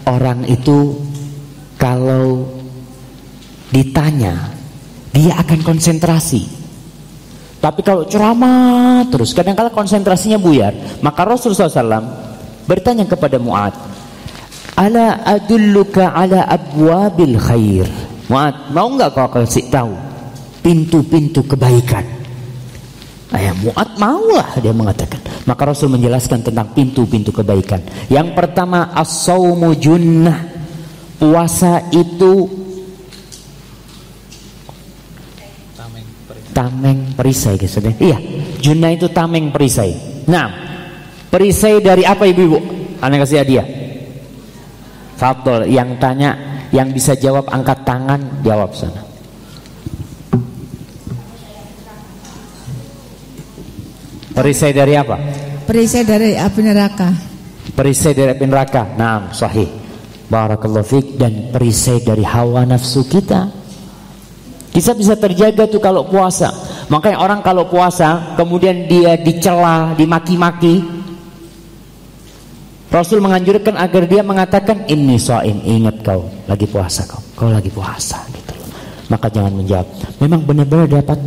orang itu kalau ditanya, dia akan konsentrasi. Tapi kalau ceramah terus, kadang-kala konsentrasinya buyar. Maka Rasul SAW bertanya kepada Muad, Ala adulluka ala abwabil khair. Muad, mau nggak kau kasih tahu pintu-pintu kebaikan. Ayah Mu'ad maulah dia mengatakan. Maka Rasul menjelaskan tentang pintu-pintu kebaikan. Yang pertama as-saumu junnah. Puasa itu tameng perisai gitu Iya, junnah itu tameng perisai. Nah, perisai dari apa ibu-ibu? Anda kasih hadiah. Fadol yang tanya, yang bisa jawab angkat tangan, jawab sana. Perisai dari apa? Perisai dari api neraka. Perisai dari api neraka. Nah, sahih. Barakallahu fiik dan perisai dari hawa nafsu kita. Bisa bisa terjaga tuh kalau puasa. Makanya orang kalau puasa kemudian dia dicela, dimaki-maki. Rasul menganjurkan agar dia mengatakan ini soim ingat kau lagi puasa kau, kau lagi puasa gitu loh. Maka jangan menjawab. Memang benar-benar dapat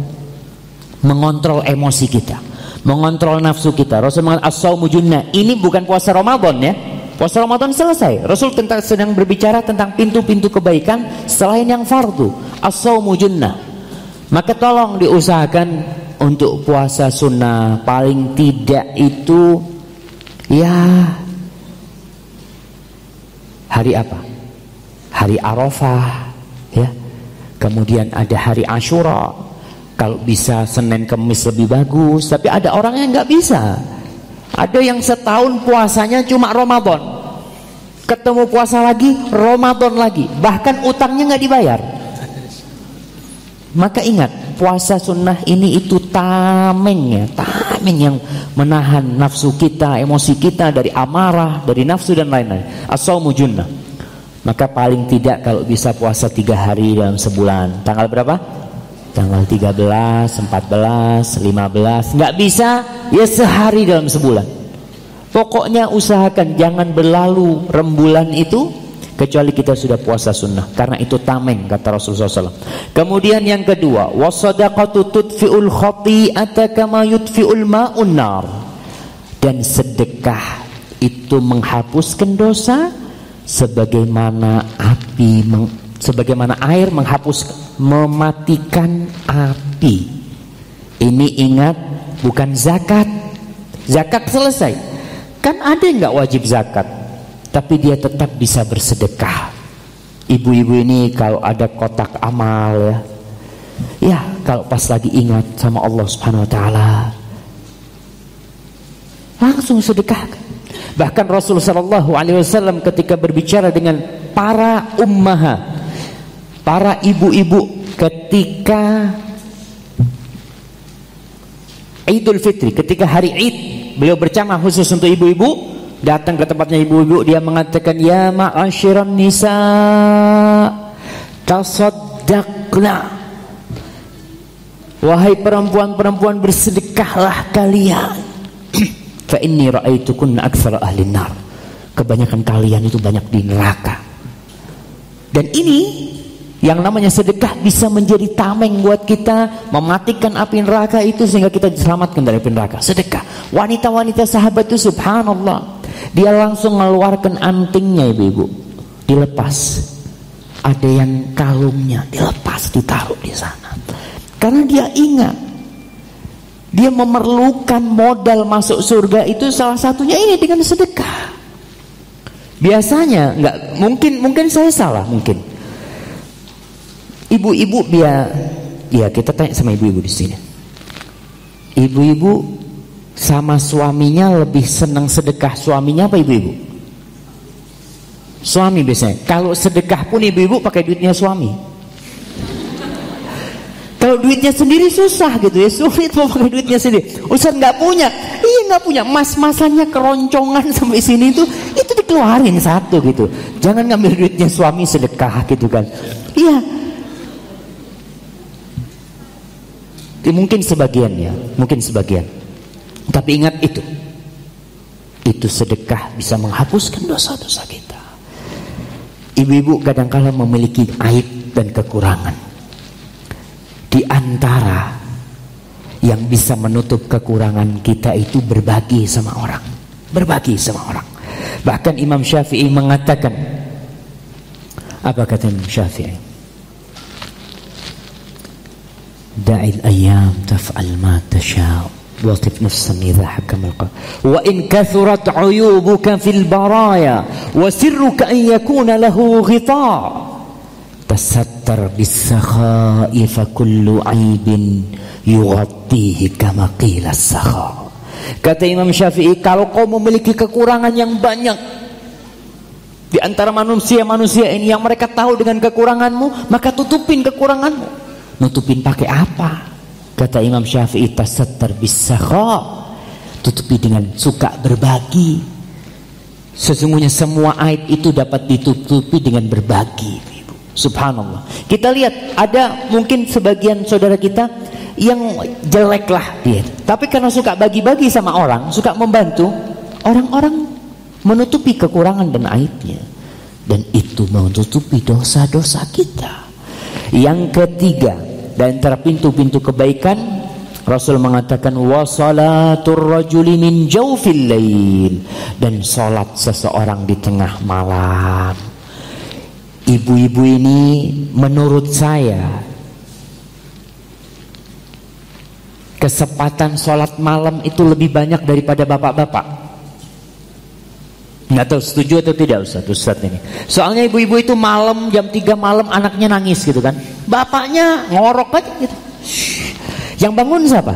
mengontrol emosi kita mengontrol nafsu kita. Rasul mengatakan as-saumu. Ini bukan puasa Ramadan ya. Puasa Ramadan selesai. Rasul tentang sedang berbicara tentang pintu-pintu kebaikan selain yang fardu. As-saumu. Maka tolong diusahakan untuk puasa sunnah paling tidak itu ya hari apa? Hari Arafah ya. Kemudian ada hari Ashura, kalau bisa Senin Kemis lebih bagus, tapi ada orang yang nggak bisa. Ada yang setahun puasanya cuma Ramadan. Ketemu puasa lagi, Ramadan lagi. Bahkan utangnya nggak dibayar. Maka ingat, puasa sunnah ini itu tameng ya, tameng yang menahan nafsu kita, emosi kita dari amarah, dari nafsu dan lain-lain. Asal junnah. Maka paling tidak kalau bisa puasa tiga hari dalam sebulan. Tanggal berapa? Tanggal 13, 14, 15 nggak bisa ya sehari dalam sebulan. Pokoknya usahakan jangan berlalu rembulan itu kecuali kita sudah puasa sunnah. Karena itu tameng kata Rasulullah SAW kemudian yang kedua wasadaqatu tudfi'ul khati'ata kama yudfi'ul ma'un dan sedekah itu menghapuskan dosa sebagaimana api meng, sebagaimana air menghapus mematikan api. Ini ingat bukan zakat. Zakat selesai. Kan ada yang nggak wajib zakat, tapi dia tetap bisa bersedekah. Ibu-ibu ini kalau ada kotak amal ya, ya kalau pas lagi ingat sama Allah Subhanahu Wa Taala, langsung sedekah. Bahkan Rasulullah Shallallahu Alaihi Wasallam ketika berbicara dengan para ummahat para ibu-ibu ketika Idul Fitri, ketika hari Id, beliau bercamah khusus untuk ibu-ibu, datang ke tempatnya ibu-ibu, dia mengatakan, "Ya ma'asyiran nisa, tasaddaqna." Wahai perempuan-perempuan bersedekahlah kalian. *clears throat* Fa inni ra'aitukunna aktsara ahli nar. Kebanyakan kalian itu banyak di neraka. Dan ini yang namanya sedekah bisa menjadi tameng buat kita mematikan api neraka itu sehingga kita diselamatkan dari api neraka. Sedekah. Wanita-wanita sahabat itu subhanallah. Dia langsung mengeluarkan antingnya ibu-ibu. Dilepas. Ada yang kalungnya dilepas ditaruh di sana. Karena dia ingat dia memerlukan modal masuk surga itu salah satunya ini dengan sedekah. Biasanya nggak mungkin mungkin saya salah mungkin Ibu-ibu dia ya kita tanya sama ibu-ibu di sini. Ibu-ibu sama suaminya lebih senang sedekah suaminya apa ibu-ibu? Suami biasanya. Kalau sedekah pun ibu-ibu pakai duitnya suami. Kalau duitnya sendiri susah gitu ya, sulit mau pakai duitnya sendiri. Ustaz nggak punya, iya nggak punya. Mas-masannya keroncongan sampai sini itu, itu dikeluarin satu gitu. Jangan ngambil duitnya suami sedekah gitu kan. Iya, Mungkin sebagian ya, mungkin sebagian. Tapi ingat itu. Itu sedekah bisa menghapuskan dosa-dosa kita. Ibu-ibu kadang-kala memiliki aib dan kekurangan. Di antara yang bisa menutup kekurangan kita itu berbagi sama orang. Berbagi sama orang. Bahkan Imam Syafi'i mengatakan apa kata Imam Syafi'i? دع الأيام تفعل ما تشاء واطف نفسا إذا حكم القدر وإن كثرت عيوبك في البرايا وسرك أن يكون له غطاء تستر بالسخاء فكل عيب يغطيه كما قيل السخاء Kata Imam Syafi'i, kalau kau memiliki kekurangan yang banyak di antara manusia-manusia ini yang mereka tahu dengan kekuranganmu, maka tutupin kekuranganmu. Nutupin pakai apa? Kata Imam Syafi'i tasattar bisakha. Tutupi dengan suka berbagi. Sesungguhnya semua aib itu dapat ditutupi dengan berbagi. Subhanallah. Kita lihat ada mungkin sebagian saudara kita yang jelek lah dia. Tapi karena suka bagi-bagi sama orang, suka membantu, orang-orang menutupi kekurangan dan aibnya. Dan itu menutupi dosa-dosa kita. Yang ketiga, dan antara pintu-pintu kebaikan Rasul mengatakan wasalatur rajuli min jawfil lail dan salat seseorang di tengah malam. Ibu-ibu ini menurut saya kesempatan sholat malam itu lebih banyak daripada bapak-bapak. Nggak tahu setuju atau tidak Ustaz, Ustaz ini. Soalnya ibu-ibu itu malam jam 3 malam anaknya nangis gitu kan. Bapaknya ngorok aja gitu. Yang bangun siapa?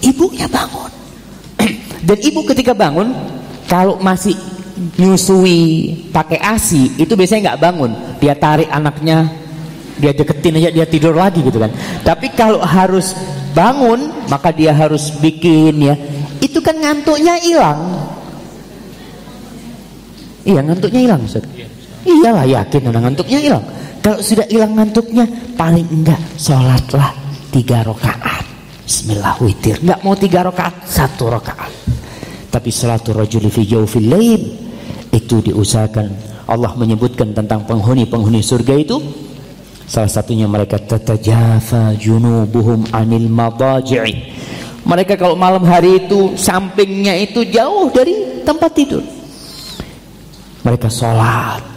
Ibunya bangun. *clears throat* Dan ibu ketika bangun kalau masih nyusui pakai ASI itu biasanya nggak bangun. Dia tarik anaknya, dia deketin aja dia tidur lagi gitu kan. Tapi kalau harus bangun maka dia harus bikin ya. Itu kan ngantuknya hilang. Iya ngantuknya hilang Ustaz. Iyalah yakin anak ngantuknya hilang. Kalau sudah hilang ngantuknya paling enggak sholatlah tiga rakaat. Bismillah witir. Enggak mau tiga rakaat, satu rakaat. Tapi salatu rajuli fi jawfil lail itu diusahakan. Allah menyebutkan tentang penghuni-penghuni surga itu salah satunya mereka tatajafa junubuhum anil madaji'i. Mereka kalau malam hari itu sampingnya itu jauh dari tempat tidur. Mereka sholat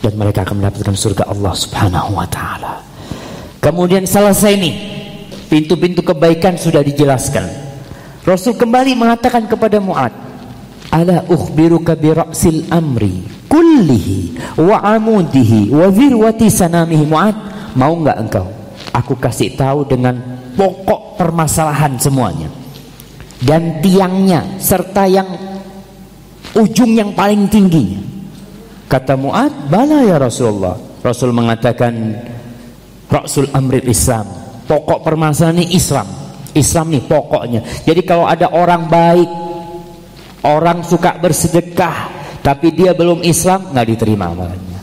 dan mereka akan mendapatkan surga Allah Subhanahu wa taala. Kemudian selesai nih pintu-pintu kebaikan sudah dijelaskan. Rasul kembali mengatakan kepada Muad, "Ala ukhbiruka bi ra'sil amri kullihi wa amudihi wa zirwati sanamihi Muad, mau enggak engkau? Aku kasih tahu dengan pokok permasalahan semuanya dan tiangnya serta yang ujung yang paling tingginya. Kata Muad, "Bala ya Rasulullah." Rasul mengatakan, "Rasul amri Islam." Pokok permasalahan ini Islam. Islam nih pokoknya. Jadi kalau ada orang baik, orang suka bersedekah, tapi dia belum Islam, nggak diterima amalannya.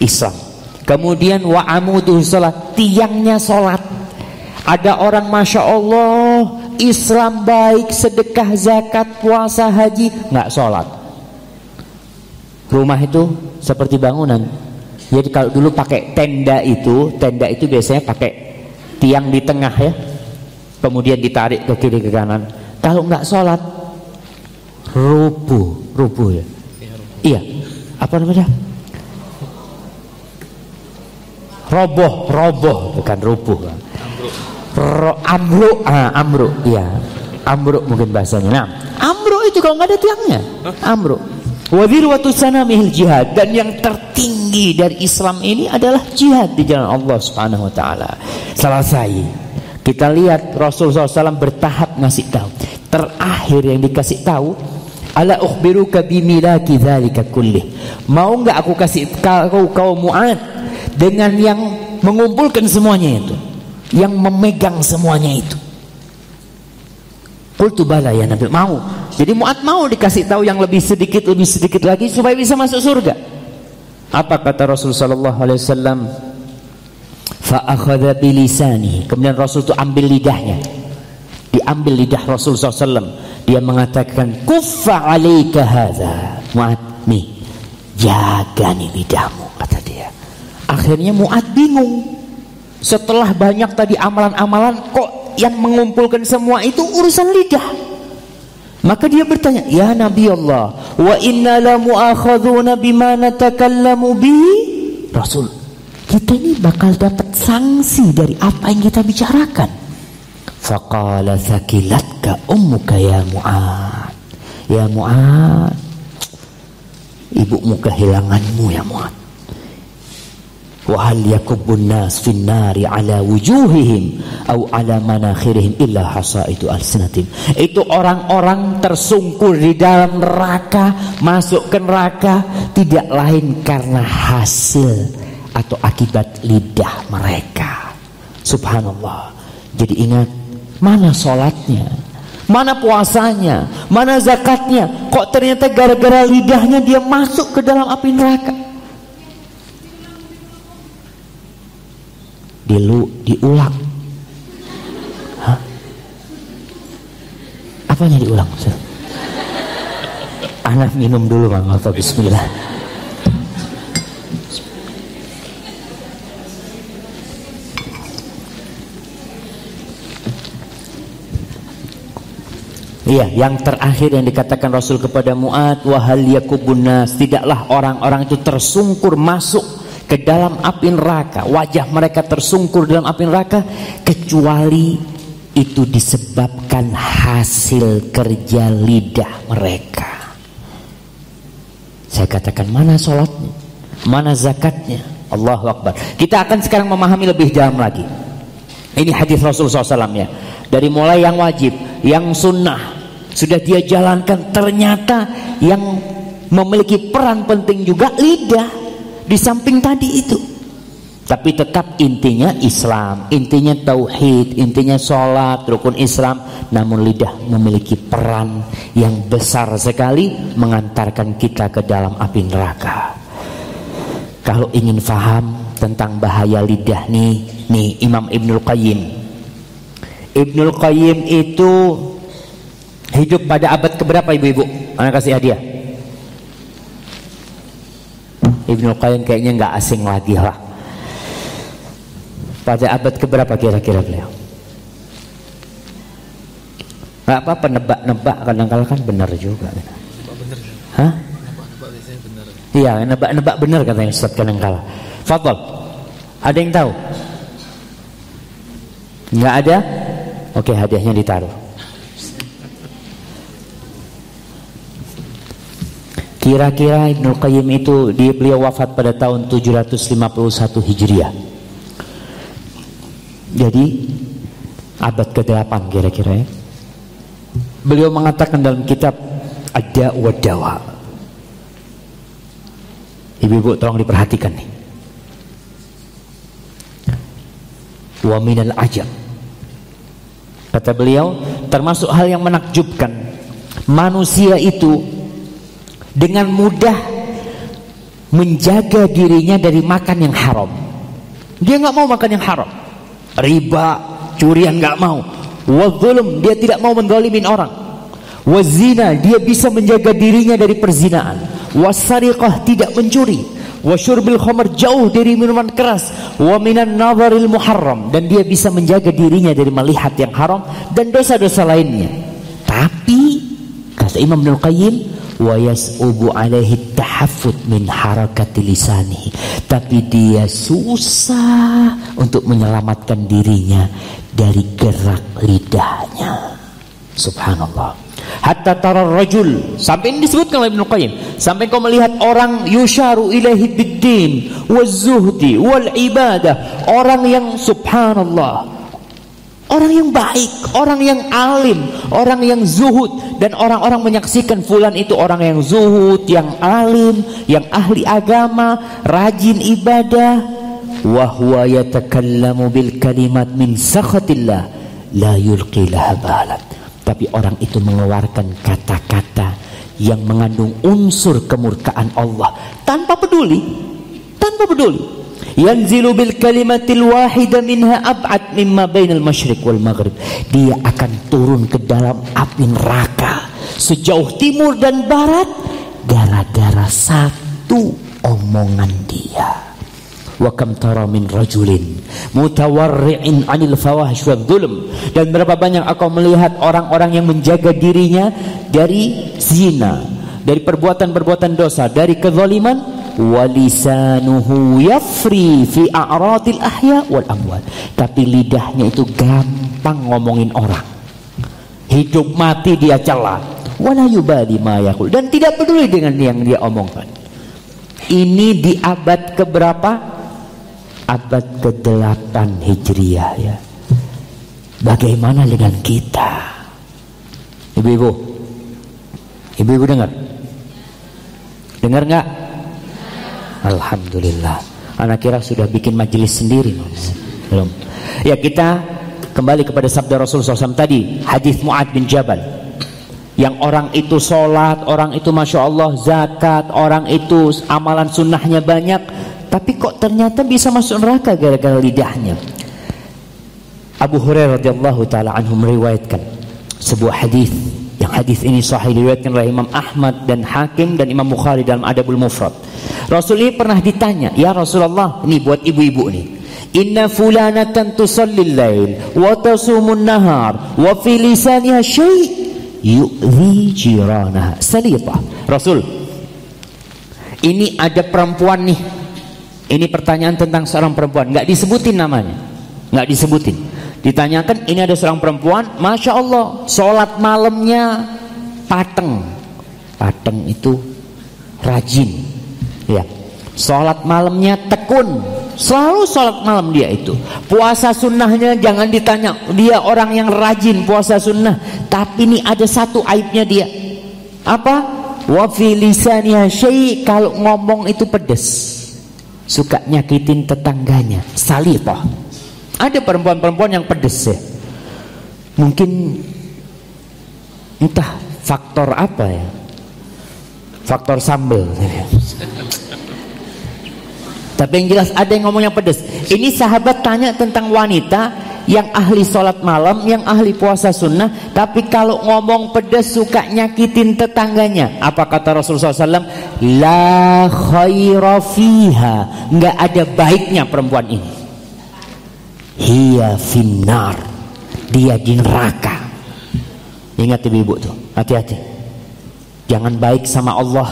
Islam. Kemudian wa amuduh salat, tiangnya salat. Ada orang masya Allah Islam baik, sedekah, zakat, puasa, haji, nggak sholat. Rumah itu seperti bangunan. Jadi kalau dulu pakai tenda itu, tenda itu biasanya pakai tiang di tengah ya, kemudian ditarik ke kiri ke kanan. Kalau nggak sholat, rubuh, rubuh ya. Iya, apa namanya? Roboh, roboh, bukan rubuh. Ro, amruk, ah, amruk, ya, amruk mungkin bahasanya. Nah, amruk itu kalau nggak ada tiangnya, amruk. Wadir waktu sana mihil jihad dan yang tertinggi dari Islam ini adalah jihad di jalan Allah Subhanahu Wa Taala. Selesai. Kita lihat Rasulullah SAW bertahap ngasih tahu. Terakhir yang dikasih tahu, ala ukhbiruka bimilaki dzalika kullih. Mau nggak aku kasih kau kau Muad dengan yang mengumpulkan semuanya itu, yang memegang semuanya itu. Qultu bala ya Nabi mau. Jadi Muad mau dikasih tahu yang lebih sedikit lebih sedikit lagi supaya bisa masuk surga. Apa kata Rasul sallallahu alaihi wasallam? Fa akhadha bilisani. Kemudian Rasul itu ambil lidahnya. Diambil lidah Rasul SAW Dia mengatakan Kuffa alaika hadha Mu'ad nih Jaga nih lidahmu Kata dia Akhirnya Mu'ad bingung Setelah banyak tadi amalan-amalan Kok yang mengumpulkan semua itu urusan lidah. Maka dia bertanya Ya Nabi Allah Wa inna la mu'akhaduna bima natakallamu bihi Rasul. Kita ini bakal dapat sanksi Dari apa yang kita bicarakan. Faqala thakilatka ummuka ya Mu'ad. Ya Mu'ad Ibumu kehilanganmu ya Mu'ad Wahal yakubbun nas fin nari ala wujuhihim Au ala manakhirihim illa alsinatim Itu orang-orang tersungkur di dalam neraka Masuk ke neraka Tidak lain karena hasil Atau akibat lidah mereka. Subhanallah. Jadi ingat Mana sholatnya? Mana puasanya? Mana zakatnya? Kok ternyata gara-gara lidahnya dia masuk ke dalam api neraka dilu diulang Hah? apanya diulang anak minum dulu bang, Alfa Bismillah. Iya, yang terakhir yang dikatakan Rasul kepada Mu'ad, wahal yakubun tidaklah orang-orang itu tersungkur masuk ke dalam api neraka, wajah mereka tersungkur dalam api neraka kecuali itu disebabkan hasil kerja lidah mereka. Saya katakan mana sholatnya, mana zakatnya, Allahu Akbar. Kita akan sekarang memahami lebih dalam lagi. Ini hadis Rasulullah SAW ya. Dari mulai yang wajib, yang sunnah, sudah dia jalankan ternyata yang memiliki peran penting juga lidah di samping tadi itu tapi tetap intinya Islam intinya tauhid intinya sholat rukun Islam namun lidah memiliki peran yang besar sekali mengantarkan kita ke dalam api neraka kalau ingin faham tentang bahaya lidah nih nih Imam Ibnul Qayyim Ibnul Qayyim itu Hidup pada abad keberapa ibu-ibu? Anak kasih hadiah. Ibnu Qayyim kayaknya nggak asing lagi lah. Pada abad keberapa kira-kira beliau? Gak apa-apa nebak-nebak kadang-kadang kan benar juga. Hah? Iya, nebak-nebak benar katanya Ustaz kadang-kala. Fadol. Ada yang tahu? Nggak ada? Oke, hadiahnya ditaruh. Kira-kira Ibnu Qayyim itu dia beliau wafat pada tahun 751 Hijriah. Jadi abad ke-8 kira-kira ya. Beliau mengatakan dalam kitab Ada wa Dawa. Ibu-ibu tolong diperhatikan nih. Wa minal ajab. Kata beliau, termasuk hal yang menakjubkan. Manusia itu dengan mudah menjaga dirinya dari makan yang haram. Dia nggak mau makan yang haram. Riba, curian nggak mau. Wadzulm, dia tidak mau mendolimin orang. Wazina, dia bisa menjaga dirinya dari perzinaan. Wasariqah, tidak mencuri. Wasyurbil khamar, jauh dari minuman keras. Wa minan nazaril muharram. Dan dia bisa menjaga dirinya dari melihat yang haram. Dan dosa-dosa lainnya. Tapi, kata Imam Ibn Qayyim, wa yas'ubu alaihi tahaffut min harakati lisanihi tapi dia susah untuk menyelamatkan dirinya dari gerak lidahnya. Subhanallah. Hatta tara rajul. Sampai ini disebutkan oleh Ibnu Qayyim. Sampai kau melihat orang yusharu ilaihi biddin wazuhdi wal ibadah. Orang yang subhanallah Orang yang baik, orang yang alim, orang yang zuhud dan orang-orang menyaksikan fulan itu orang yang zuhud, yang alim, yang ahli agama, rajin ibadah. Wa huwa yatakallamu bil kalimat min sakhatillah la yulqi balat. Tapi orang itu mengeluarkan kata-kata yang mengandung unsur kemurkaan Allah tanpa peduli, tanpa peduli yanzilu bil kalimatil wahida minha ab'ad mimma bainal masyriq wal maghrib. Dia akan turun ke dalam api neraka. Sejauh timur dan barat gara-gara satu omongan dia. Wa kam tara min rajulin mutawarri'in 'anil fawahish wadh-dhulm dan berapa banyak aku melihat orang-orang yang menjaga dirinya dari zina dari perbuatan-perbuatan dosa dari kezaliman walisanuhu yafri fi a'radil ahya wal amwat. Tapi lidahnya itu gampang ngomongin orang. Hidup mati dia cela wala yubali ma yakul dan tidak peduli dengan yang dia omongkan. Ini di abad keberapa? Abad ke-8 Hijriah ya. Bagaimana dengan kita? Ibu-ibu. Ibu-ibu dengar? Dengar nggak Alhamdulillah. Anak kira sudah bikin majelis sendiri. Belum. Ya kita kembali kepada sabda Rasulullah SAW tadi. Hadis Mu'ad bin Jabal. Yang orang itu sholat, orang itu Masya Allah zakat, orang itu amalan sunnahnya banyak. Tapi kok ternyata bisa masuk neraka gara-gara lidahnya. Abu Hurairah radhiyallahu taala anhu meriwayatkan sebuah hadis yang hadis ini sahih diriwayatkan oleh Imam Ahmad dan Hakim dan Imam Bukhari dalam Adabul Mufrad. Rasul ini pernah ditanya, "Ya Rasulullah, ini buat ibu-ibu nih. Inna fulanatan tusallil lail wa tasumun nahar wa fi lisaniha syai' yu'zi jiranaha. Salita. Rasul ini ada perempuan nih. Ini pertanyaan tentang seorang perempuan. Nggak disebutin namanya. Nggak disebutin ditanyakan ini ada seorang perempuan? Masya Allah sholat malamnya pateng. Pateng itu rajin. Ya sholat malamnya tekun. Selalu sholat malam dia itu. Puasa sunnahnya jangan ditanya dia orang yang rajin puasa sunnah. Tapi ini ada satu aibnya dia. Apa? Wa fi lisaniha syai. Kalau ngomong itu pedes. Suka nyakitin tetangganya. Salipah ada perempuan-perempuan yang pedes ya mungkin entah faktor apa ya faktor sambel *laughs* tapi yang jelas ada yang ngomongnya pedes ini sahabat tanya tentang wanita yang ahli sholat malam, yang ahli puasa sunnah, tapi kalau ngomong pedas suka nyakitin tetangganya. Apa kata Rasulullah SAW? La khaira fiha. Nggak ada baiknya perempuan ini. Hiya finnar. Dia di neraka. Ingat ibu-ibu tuh, hati-hati. Jangan baik sama Allah,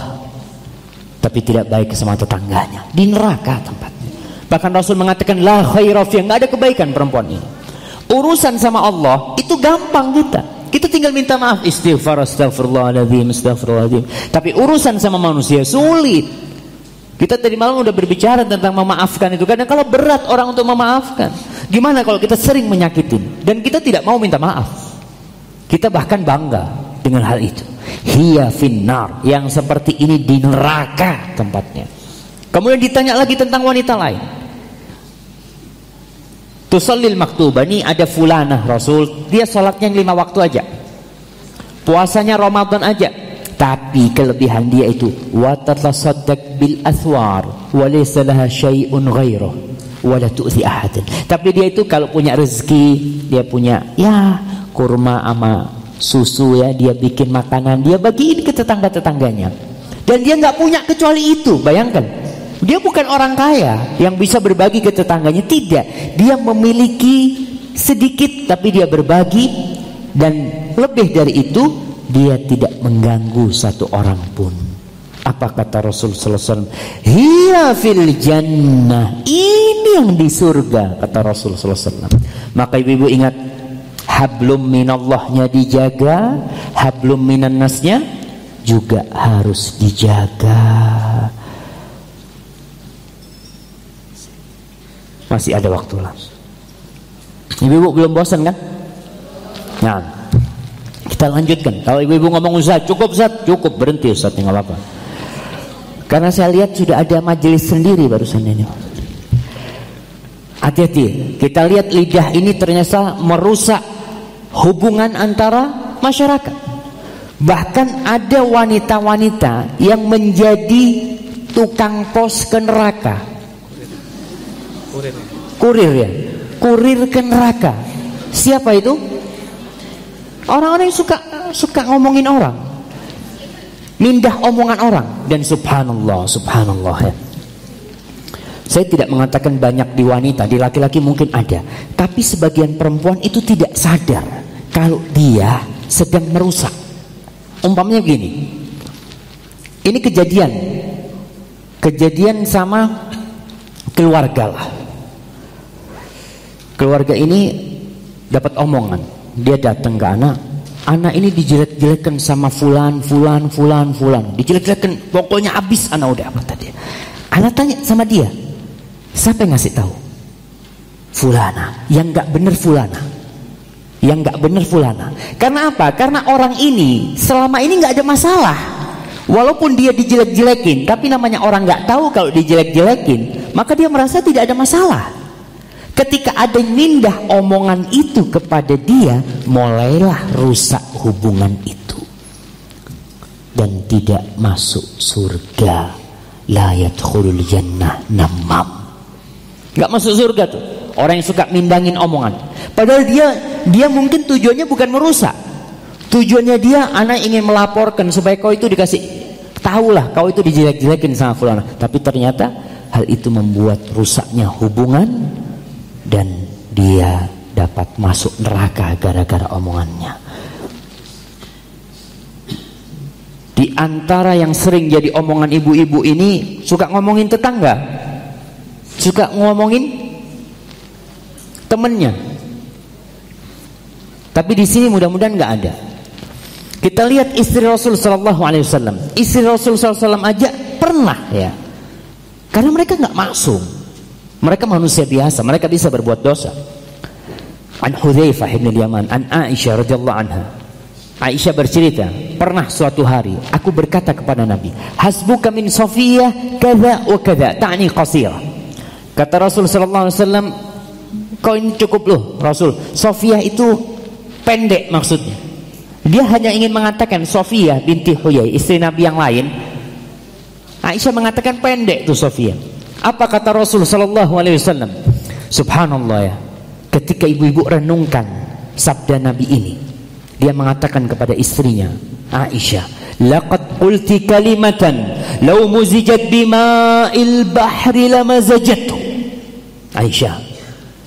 tapi tidak baik sama tetangganya. Di neraka tempatnya. Bahkan Rasul mengatakan la khaira fiha. Nggak ada kebaikan perempuan ini urusan sama Allah itu gampang kita kita tinggal minta maaf istighfar astagfirullahaladzim astagfirullahaladzim tapi urusan sama manusia sulit kita tadi malam udah berbicara tentang memaafkan itu karena kalau berat orang untuk memaafkan gimana kalau kita sering menyakitin dan kita tidak mau minta maaf. Kita bahkan bangga dengan hal itu. Hiya finnar yang seperti ini di neraka tempatnya. Kemudian ditanya lagi tentang wanita lain. Tusallil maktubah ini ada fulanah Rasul. Dia sholatnya yang lima waktu aja. Puasanya Ramadan aja. Tapi kelebihan dia itu wa tatasaddaq bil athwar wa laysa laha syai'un ghairuh wa la tu'thi ahadan tapi dia itu kalau punya rezeki dia punya ya kurma ama susu ya dia bikin makanan dia bagiin ke tetangga-tetangganya dan dia nggak punya kecuali itu bayangkan dia bukan orang kaya yang bisa berbagi ke tetangganya, tidak. Dia memiliki sedikit tapi dia berbagi dan lebih dari itu dia tidak mengganggu satu orang pun. Apa kata Rasul sallallahu alaihi wasallam? Hiya fil jannah. Ini yang di surga kata Rasul sallallahu alaihi wasallam. Maka ibu-ibu ingat hablum minallahnya dijaga, hablum minan nasnya juga harus dijaga. Masih ada waktu lah. Ibu-ibu belum bosan kan? Nah, kita lanjutkan. Kalau ibu-ibu ngomong Ustaz, cukup Ustaz, cukup berhenti Ustaz, nggak apa-apa. Karena saya lihat sudah ada majelis sendiri barusan ini. Hati-hati, kita lihat lidah ini ternyata merusak hubungan antara masyarakat. Bahkan ada wanita-wanita yang menjadi tukang pos ke neraka Kurir. Kurir ya. Kurir ke neraka. Siapa itu? Orang-orang yang suka suka ngomongin orang. Mindah omongan orang dan subhanallah, subhanallah ya. Saya tidak mengatakan banyak di wanita, di laki-laki mungkin ada. Tapi sebagian perempuan itu tidak sadar kalau dia sedang merusak. Umpamanya begini. Ini kejadian. Kejadian sama keluarga lah keluarga ini dapat omongan dia datang ke anak anak ini dijelek-jelekan sama fulan fulan fulan fulan. Dijelek-jelekan pokoknya habis anak udah apa tadi. Anak tanya sama dia siapa yang ngasih tahu? Fulana. Yang nggak bener fulana. Yang nggak bener fulana. Karena apa? Karena orang ini selama ini nggak ada masalah. Walaupun dia dijelek-jelekin tapi namanya orang nggak tahu kalau dijelek-jelekin maka dia merasa tidak ada masalah Ketika ada yang mindah omongan itu kepada dia, mulailah rusak hubungan itu. Dan tidak masuk surga. La yadkhulul jannah namam. Gak masuk surga tuh. Orang yang suka mindangin omongan. Padahal dia dia mungkin tujuannya bukan merusak. Tujuannya dia anak ingin melaporkan supaya kau itu dikasih tahulah kau itu dijelek-jelekin sama fulana. Tapi ternyata hal itu membuat rusaknya hubungan dan dia dapat masuk neraka gara-gara omongannya. antara yang sering jadi omongan ibu-ibu ini suka ngomongin tetangga, suka ngomongin temennya. Tapi di sini mudah-mudahan nggak ada. Kita lihat istri Rasul Shallallahu Alaihi Wasallam. Istri Rasul SAW aja pernah ya. Karena mereka nggak maksum. Mereka manusia biasa. Mereka bisa berbuat dosa. An Hudzaifah bin Yaman, an Aisyah radhiyallahu anha. Aisyah bercerita, pernah suatu hari aku berkata kepada Nabi, "Hasbuka min Safiyah kadza wa kadza." Ta'ni qasir. Kata Rasul sallallahu alaihi wasallam, "Kau ini cukup loh, Rasul. Safiyah itu pendek maksudnya." Dia hanya ingin mengatakan Sofia binti Huyai, istri Nabi yang lain. Aisyah mengatakan pendek tuh Sofia. Apa kata Rasul sallallahu alaihi wasallam? Subhanallah ya. Ketika ibu-ibu renungkan sabda Nabi ini, dia mengatakan kepada istrinya, Aisyah, "Laqad qulti kalimatan law muzijat bima'il bahri lamazajatu." Aisyah,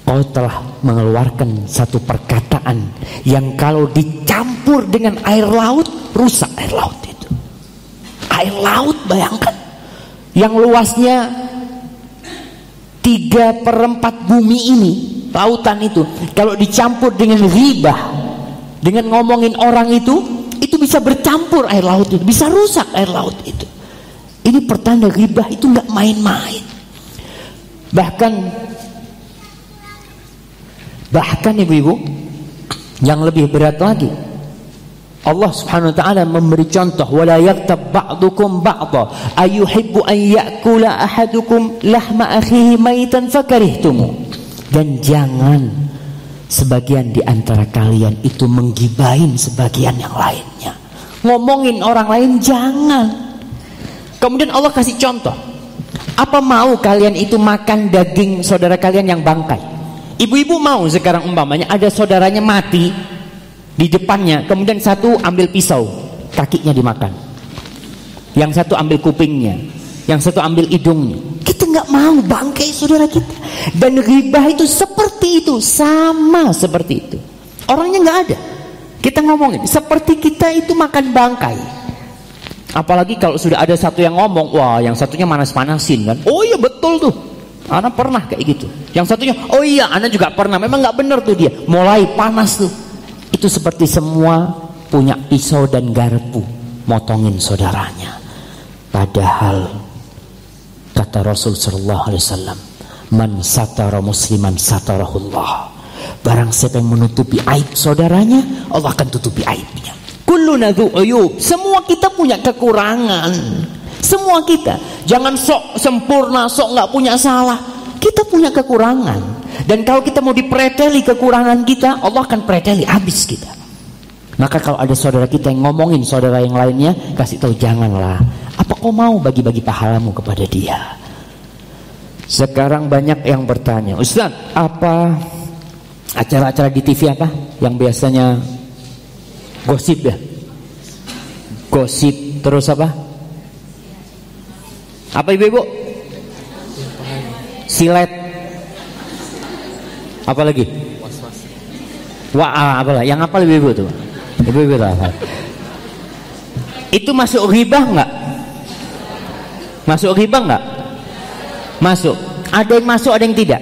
kau telah mengeluarkan satu perkataan yang kalau dicampur dengan air laut rusak air laut itu. Air laut bayangkan yang luasnya tiga perempat bumi ini lautan itu kalau dicampur dengan ribah dengan ngomongin orang itu itu bisa bercampur air laut itu bisa rusak air laut itu. Ini pertanda ribah itu nggak main-main. Bahkan bahkan ibu-ibu yang lebih berat lagi Allah Subhanahu wa taala memberi contoh wala yaktab ba'dukum ba'dha ayuhibbu an ya'kula ahadukum lahma akhihi maitan fakarihtumu. Dan jangan sebagian di antara kalian itu menggibahin sebagian yang lainnya. Ngomongin orang lain jangan. Kemudian Allah kasih contoh. Apa mau kalian itu makan daging saudara kalian yang bangkai? Ibu-ibu mau sekarang umpamanya ada saudaranya mati di depannya kemudian satu ambil pisau kakinya dimakan. Yang satu ambil kupingnya yang satu ambil hidungnya. Kita nggak mau bangkai saudara kita. Dan ribah itu seperti itu sama seperti itu. Orangnya nggak ada. Kita ngomongin seperti kita itu makan bangkai. Apalagi kalau sudah ada satu yang ngomong wah yang satunya manas-manasin kan? Oh iya betul tuh. Anak pernah kayak gitu. Yang satunya oh iya anak juga pernah. Memang nggak benar tuh dia. Mulai panas tuh itu seperti semua punya pisau dan garpu motongin saudaranya. Padahal kata Rasul sallallahu alaihi wasallam man satara musliman satarahullah. Barang siapa yang menutupi aib saudaranya Allah akan tutupi aibnya. Kulluna uyub. Semua kita punya kekurangan. Semua kita. Jangan sok sempurna sok nggak punya salah. Kita punya kekurangan dan kalau kita mau dipreteli kekurangan kita, Allah akan preteli habis kita. Maka kalau ada saudara kita yang ngomongin saudara yang lainnya, kasih tahu janganlah. Apa kau mau bagi-bagi pahalamu kepada dia? Sekarang banyak yang bertanya, Ustaz, apa acara-acara di TV apa yang biasanya gosip ya? Gosip terus apa? Apa ibu-ibu? Silet apa lagi? Wah, apa lah? Yang apa lebih ibu tuh? Ibu ibu apa? Itu masuk ribah nggak? Masuk ribah nggak? Masuk. Ada yang masuk, ada yang tidak.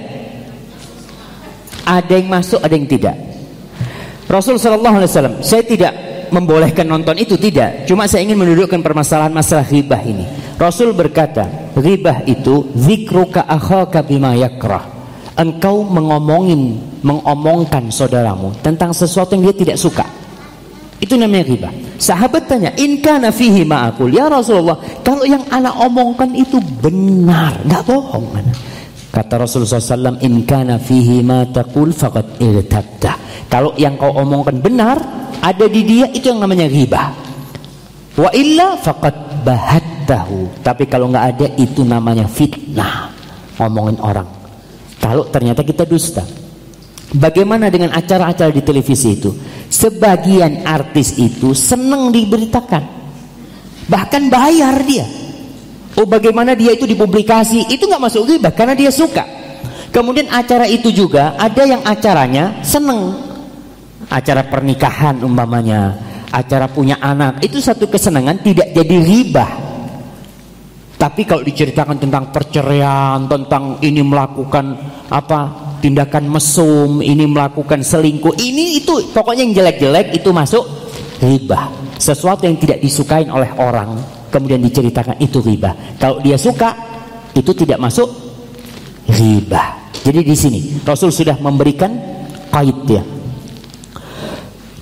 Ada yang masuk, ada yang tidak. Rasul Shallallahu Alaihi Wasallam, saya tidak membolehkan nonton itu tidak. Cuma saya ingin mendudukkan permasalahan masalah ribah ini. Rasul berkata, ribah itu zikruka akhaka bima yakrah engkau mengomongin, mengomongkan saudaramu tentang sesuatu yang dia tidak suka. Itu namanya riba. Sahabat tanya, "In kana fihi ma'akul?" Ya Rasulullah, kalau yang anak omongkan itu benar, nggak bohong anak. Kata Rasulullah SAW, "In kana fihi ma taqul faqad irtabta." Kalau yang kau omongkan benar, ada di dia itu yang namanya riba. Wa illa faqad bahattahu. Tapi kalau nggak ada itu namanya fitnah. Ngomongin orang kalau ternyata kita dusta. Bagaimana dengan acara-acara di televisi itu? Sebagian artis itu senang diberitakan. Bahkan bayar dia. Oh bagaimana dia itu dipublikasi Itu nggak masuk ghibah karena dia suka Kemudian acara itu juga Ada yang acaranya seneng Acara pernikahan umpamanya acara punya anak, itu satu kesenangan tidak jadi riba. Tapi kalau diceritakan tentang perceraian, tentang ini melakukan apa tindakan mesum, ini melakukan selingkuh, ini itu pokoknya yang jelek-jelek itu masuk riba. Sesuatu yang tidak disukai oleh orang kemudian diceritakan itu riba. Kalau dia suka itu tidak masuk riba. Jadi di sini Rasul sudah memberikan kait ya.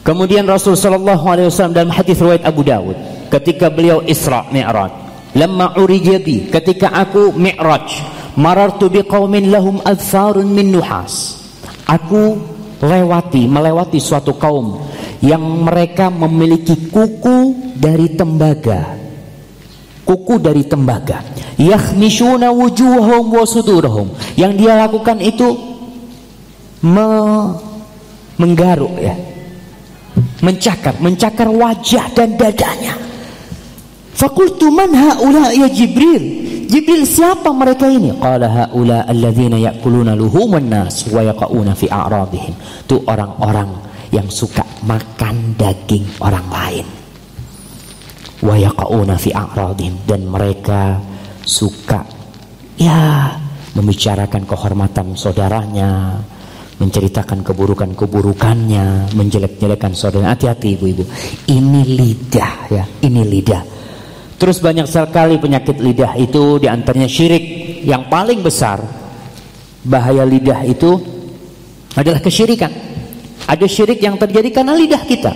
Kemudian Rasul sallallahu alaihi wasallam dalam hadis riwayat Abu Dawud ketika beliau Isra Mi'raj, lamma urijabi ketika aku Mi'raj, marartu biqaumin lahum adfarun min nuhas. Aku lewati melewati suatu kaum yang mereka memiliki kuku dari tembaga. Kuku dari tembaga. Yakhmishuna wujuhahum wa sudurahum. Yang dia lakukan itu me menggaruk ya mencakar, mencakar wajah dan dadanya. Fakultu man haula ya Jibril? Jibril siapa mereka ini? Qala haula alladzina ya'kuluna luhuman nas wa yaqauna fi a'radihim. Itu orang-orang yang suka makan daging orang lain. Wa yaqauna fi a'radihim dan mereka suka ya membicarakan kehormatan saudaranya, menceritakan keburukan-keburukannya, menjelek-jelekan saudara. Hati-hati ibu-ibu. Ini lidah ya, ini lidah. Terus banyak sekali penyakit lidah itu di antaranya syirik yang paling besar. Bahaya lidah itu adalah kesyirikan. Ada syirik yang terjadi karena lidah kita.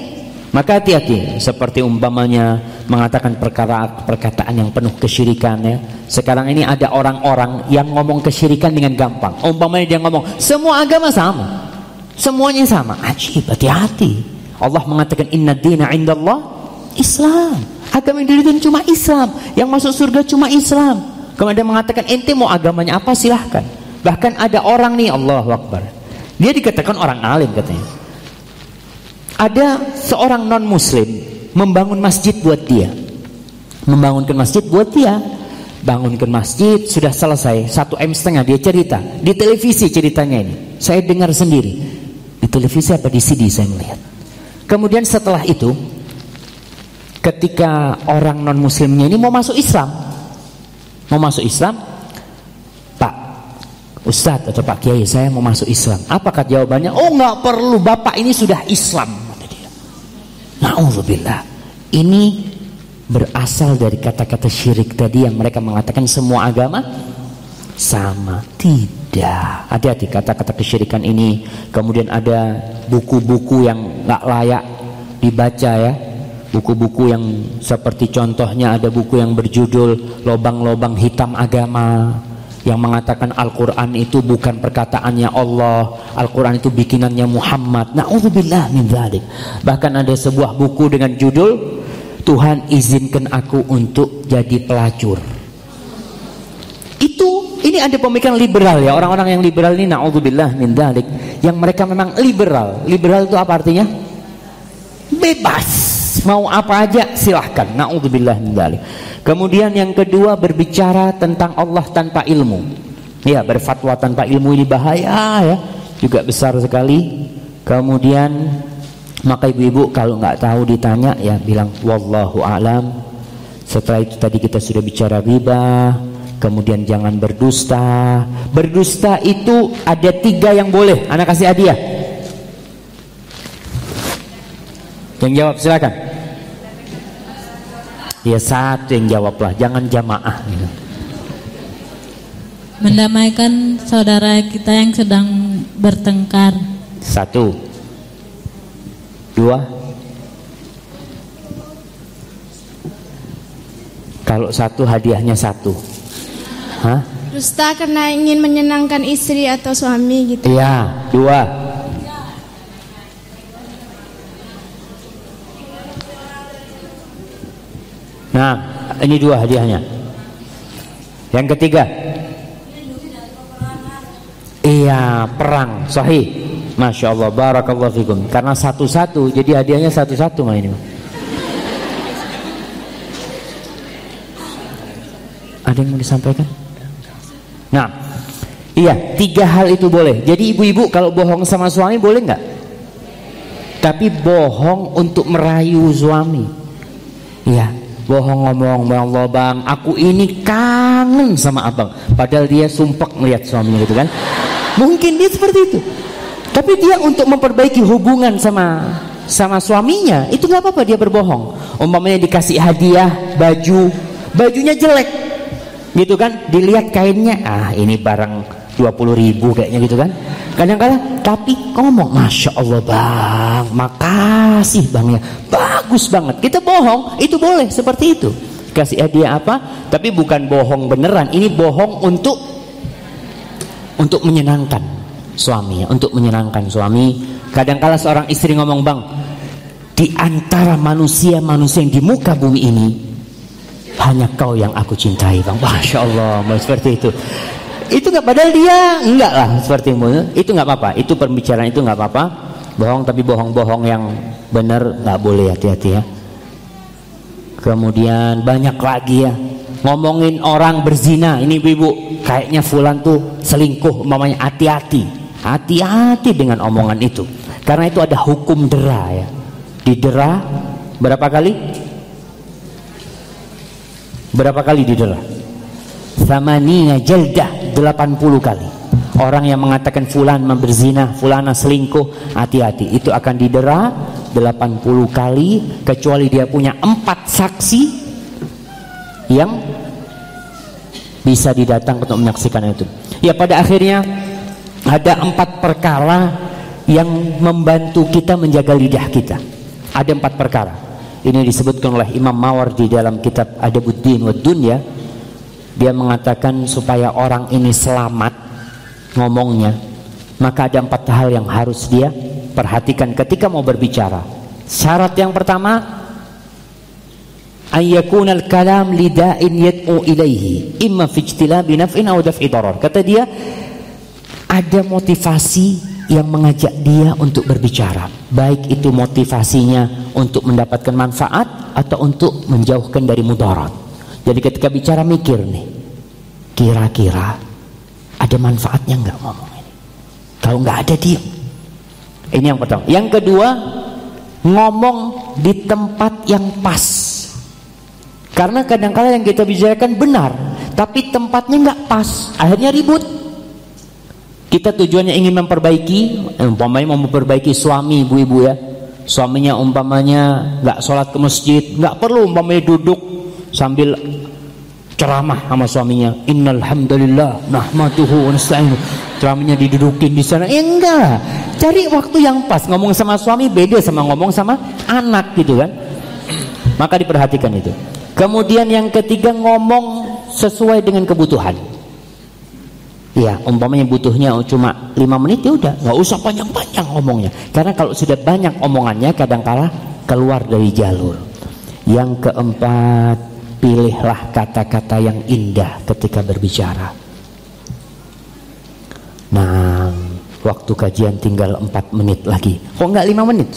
Maka hati-hati seperti umpamanya mengatakan perkara perkataan yang penuh kesyirikan ya. Sekarang ini ada orang-orang yang ngomong kesyirikan dengan gampang. Umpamanya dia ngomong semua agama sama. Semuanya sama. Ajib, hati-hati. Allah mengatakan inna dina indallah Islam. Agama yang dirikan cuma Islam. Yang masuk surga cuma Islam. Kemudian mengatakan ente mau agamanya apa silahkan. Bahkan ada orang nih Allah Akbar. Dia dikatakan orang alim katanya. Ada seorang non muslim membangun masjid buat dia. Membangunkan masjid buat dia. Bangunkan masjid sudah selesai satu m setengah dia cerita di televisi ceritanya ini. Saya dengar sendiri di televisi apa di CD saya melihat. Kemudian setelah itu ketika orang non muslimnya ini mau masuk Islam, mau masuk Islam, Pak Ustadz atau Pak Kiai saya mau masuk Islam. Apakah jawabannya? Oh nggak perlu, Bapak ini sudah Islam. Na'udzubillah. Ini berasal dari kata-kata syirik tadi yang mereka mengatakan semua agama sama. Tidak. Hati-hati kata-kata kesyirikan ini. Kemudian ada buku-buku yang nggak layak dibaca ya. Buku-buku yang seperti contohnya ada buku yang berjudul Lobang-lobang hitam agama yang mengatakan Al-Quran itu bukan perkataannya Allah Al-Quran itu bikinannya Muhammad. Na'udzubillah min dhalik Bahkan ada sebuah buku dengan judul Tuhan izinkan aku untuk jadi pelacur. Itu ini ada pemikiran liberal ya. Orang-orang yang liberal ini Na'udzubillah min dhalik Yang mereka memang liberal. Liberal itu apa artinya? Bebas Mau apa aja silahkan Na'udzubillah min Kemudian yang kedua berbicara tentang Allah tanpa ilmu. Ya, berfatwa tanpa ilmu ini bahaya ya, juga besar sekali. Kemudian maka ibu-ibu kalau nggak tahu ditanya ya bilang wallahu alam. Setelah itu tadi kita sudah bicara riba, kemudian jangan berdusta. Berdusta itu ada tiga yang boleh. Anak kasih hadiah. Yang jawab silakan. Ya satu yang jawablah, jangan jamaah. Gitu. Mendamaikan saudara kita yang sedang bertengkar. Satu, dua. Kalau satu hadiahnya satu. Hah? Dusta karena ingin menyenangkan istri atau suami gitu. Iya, dua. Nah, ini dua hadiahnya. Yang ketiga. Iya, perang. Sahih. Masya Allah, barakallahu fikum. Karena satu-satu, jadi hadiahnya satu-satu mah ini. Ada yang mau disampaikan? Nah, iya, tiga hal itu boleh. Jadi ibu-ibu kalau bohong sama suami boleh nggak? tapi bohong untuk merayu suami. Ya, bohong ngomong, bang, aku ini kangen sama abang. Padahal dia sumpah melihat suaminya gitu kan. Mungkin dia seperti itu. Tapi dia untuk memperbaiki hubungan sama sama suaminya itu nggak apa-apa dia berbohong. Umpamanya dikasih hadiah baju, bajunya jelek, gitu kan? Dilihat kainnya, ah ini barang 20 ribu kayaknya gitu kan. Kadang-kadang tapi ngomong Masya Allah bang makasih bang ya. Bagus banget. Kita bohong itu boleh seperti itu. Kasih hadiah apa? Tapi bukan bohong beneran ini bohong untuk untuk menyenangkan suami untuk menyenangkan suami. Kadang-kala seorang istri ngomong bang di antara manusia-manusia yang di muka bumi ini hanya kau yang aku cintai bang. Masya Allah seperti itu itu nggak padahal dia enggak lah seperti itu itu nggak apa-apa. Itu pembicaraan itu nggak apa-apa. Bohong tapi bohong-bohong yang benar nggak boleh. Hati-hati ya. Kemudian banyak lagi ya. Ngomongin orang berzina. Ini ibu kayaknya fulan tuh selingkuh. Mamanya hati-hati. Hati-hati dengan omongan itu. Karena itu ada hukum dera ya. Didera berapa kali? Berapa kali didera? Samanina jaldah 80 kali. Orang yang mengatakan fulan berzina Fulana selingkuh Hati-hati. Itu akan didera 80 kali Kecuali dia punya empat saksi Yang Bisa didatang untuk menyaksikan itu. Ya pada akhirnya Ada empat perkara Yang membantu kita menjaga lidah kita. Ada empat perkara. Ini disebutkan oleh Imam Mawardi dalam kitab Adabuddin wa Dunya dia mengatakan supaya orang ini selamat ngomongnya. Maka ada empat hal yang harus dia perhatikan ketika mau berbicara. Syarat yang pertama ayyakuna al-kalam lida'in yad'u ilaihi imma fi ijtilabi naf'in aw kata dia ada motivasi yang mengajak dia untuk berbicara. Baik itu motivasinya untuk mendapatkan manfaat atau untuk menjauhkan dari mudarat jadi ketika bicara mikir nih, kira-kira ada manfaatnya nggak ngomong ini? Kalau nggak ada diam. Ini yang pertama. Yang kedua, ngomong di tempat yang pas. Karena kadang-kadang yang kita bicarakan benar, tapi tempatnya nggak pas, akhirnya ribut. Kita tujuannya ingin memperbaiki, umpamanya mau memperbaiki suami ibu-ibu ya. Suaminya umpamanya nggak sholat ke masjid, nggak perlu umpamanya duduk sambil ceramah sama suaminya. Innal nahmaduhu wa nasta'inu ceramahnya didudukin di sana. Eh, enggak cari waktu yang pas. Ngomong sama suami beda sama ngomong sama anak gitu kan. Maka diperhatikan itu. Kemudian yang ketiga ngomong sesuai dengan kebutuhan. Ya umpamanya butuhnya cuma lima menit ya udah. Nggak usah panjang-panjang ngomongnya. Karena kalau sudah banyak omongannya kadang-kala keluar dari jalur. Yang keempat pilihlah kata-kata yang indah ketika berbicara. Nah, waktu kajian tinggal 4 menit lagi. Kok enggak 5 menit?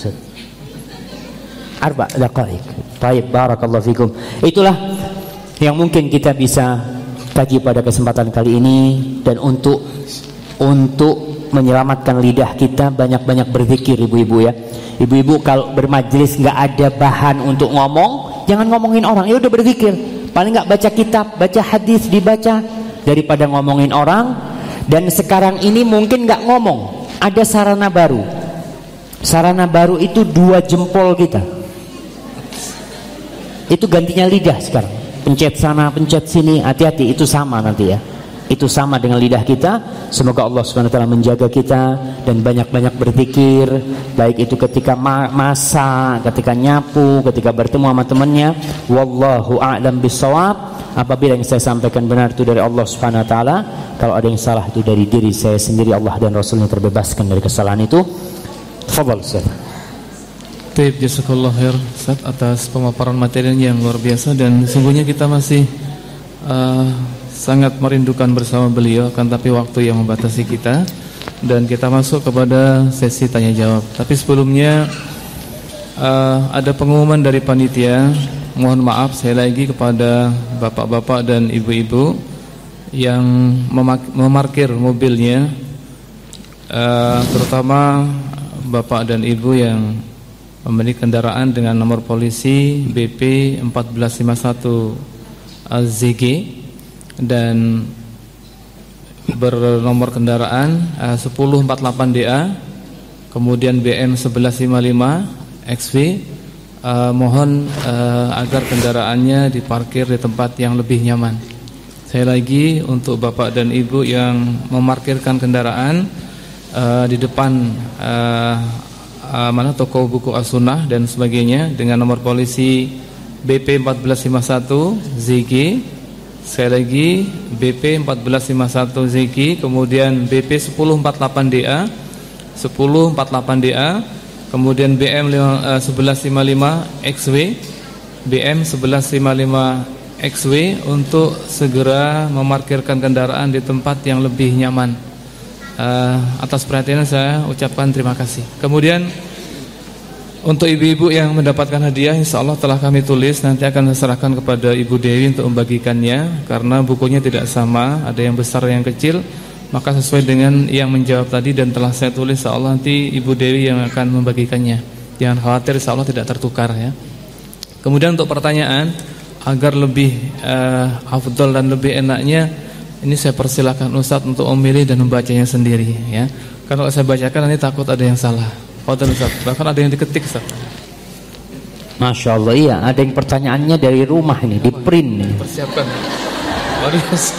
Arba daqaik. Baik, barakallahu fikum. Itulah yang mungkin kita bisa kaji pada kesempatan kali ini dan untuk untuk menyelamatkan lidah kita banyak-banyak berzikir ibu-ibu ya. Ibu-ibu kalau bermajlis nggak ada bahan untuk ngomong, jangan ngomongin orang. Ya udah berzikir. Paling nggak baca kitab baca hadis dibaca. Daripada ngomongin orang. Dan sekarang ini mungkin nggak ngomong. Ada sarana baru. Sarana baru itu dua jempol kita. Itu gantinya lidah sekarang. Pencet sana pencet sini. Hati-hati itu sama nanti ya itu sama dengan lidah kita. Semoga Allah taala menjaga kita dan banyak-banyak berzikir. Baik itu ketika masa ketika nyapu ketika bertemu sama temannya. Wallahu a'lam bisawab apabila yang saya sampaikan benar itu dari Allah Subhanahu wa taala kalau ada yang salah itu dari diri saya sendiri Allah dan Rasulnya terbebaskan dari kesalahan itu. Fadal Ustaz. Taib jazakallah khair Ustaz atas pemaparan materi yang luar biasa. Dan sungguhnya kita masih uh, sangat merindukan bersama beliau kan tapi waktu yang membatasi kita dan kita masuk kepada sesi tanya jawab. Tapi sebelumnya uh, ada pengumuman dari panitia. Mohon maaf saya lagi kepada bapak-bapak dan ibu-ibu yang memarkir mobilnya uh, terutama bapak dan ibu yang Pemilik kendaraan dengan nomor polisi BP 1451 ZG dan bernomor kendaraan 1048DA kemudian BM 1155 XV uh, mohon uh, agar kendaraannya diparkir di tempat yang lebih nyaman. Saya lagi untuk Bapak dan Ibu yang memarkirkan kendaraan uh, di depan uh, uh, mana toko buku As-Sunnah dan sebagainya dengan nomor polisi BP 1451 ZG Sekali lagi BP 1451 ZG kemudian BP 1048DA 1048DA kemudian BM 1155 XW BM 1155 XW untuk segera memarkirkan kendaraan di tempat yang lebih nyaman. Uh, atas perhatiannya saya ucapkan terima kasih. Kemudian untuk ibu-ibu yang mendapatkan hadiah insya Allah telah kami tulis. Nanti akan serahkan kepada Ibu Dewi untuk membagikannya. Karena bukunya tidak sama Ada yang besar yang kecil. Maka sesuai dengan yang menjawab tadi Dan telah saya tulis insya Allah nanti Ibu Dewi yang akan membagikannya. Jangan khawatir insya Allah tidak tertukar ya. Kemudian untuk pertanyaan Agar lebih uh, afdol dan lebih enaknya Ini saya persilakan Ustadz untuk memilih dan membacanya sendiri ya. Kalau saya bacakan nanti takut ada yang salah Fadal Ustaz. Bahkan ada yang diketik Ustaz. Masya Allah iya ada yang pertanyaannya dari rumah ini di print nih. Persiapkan. Luar biasa.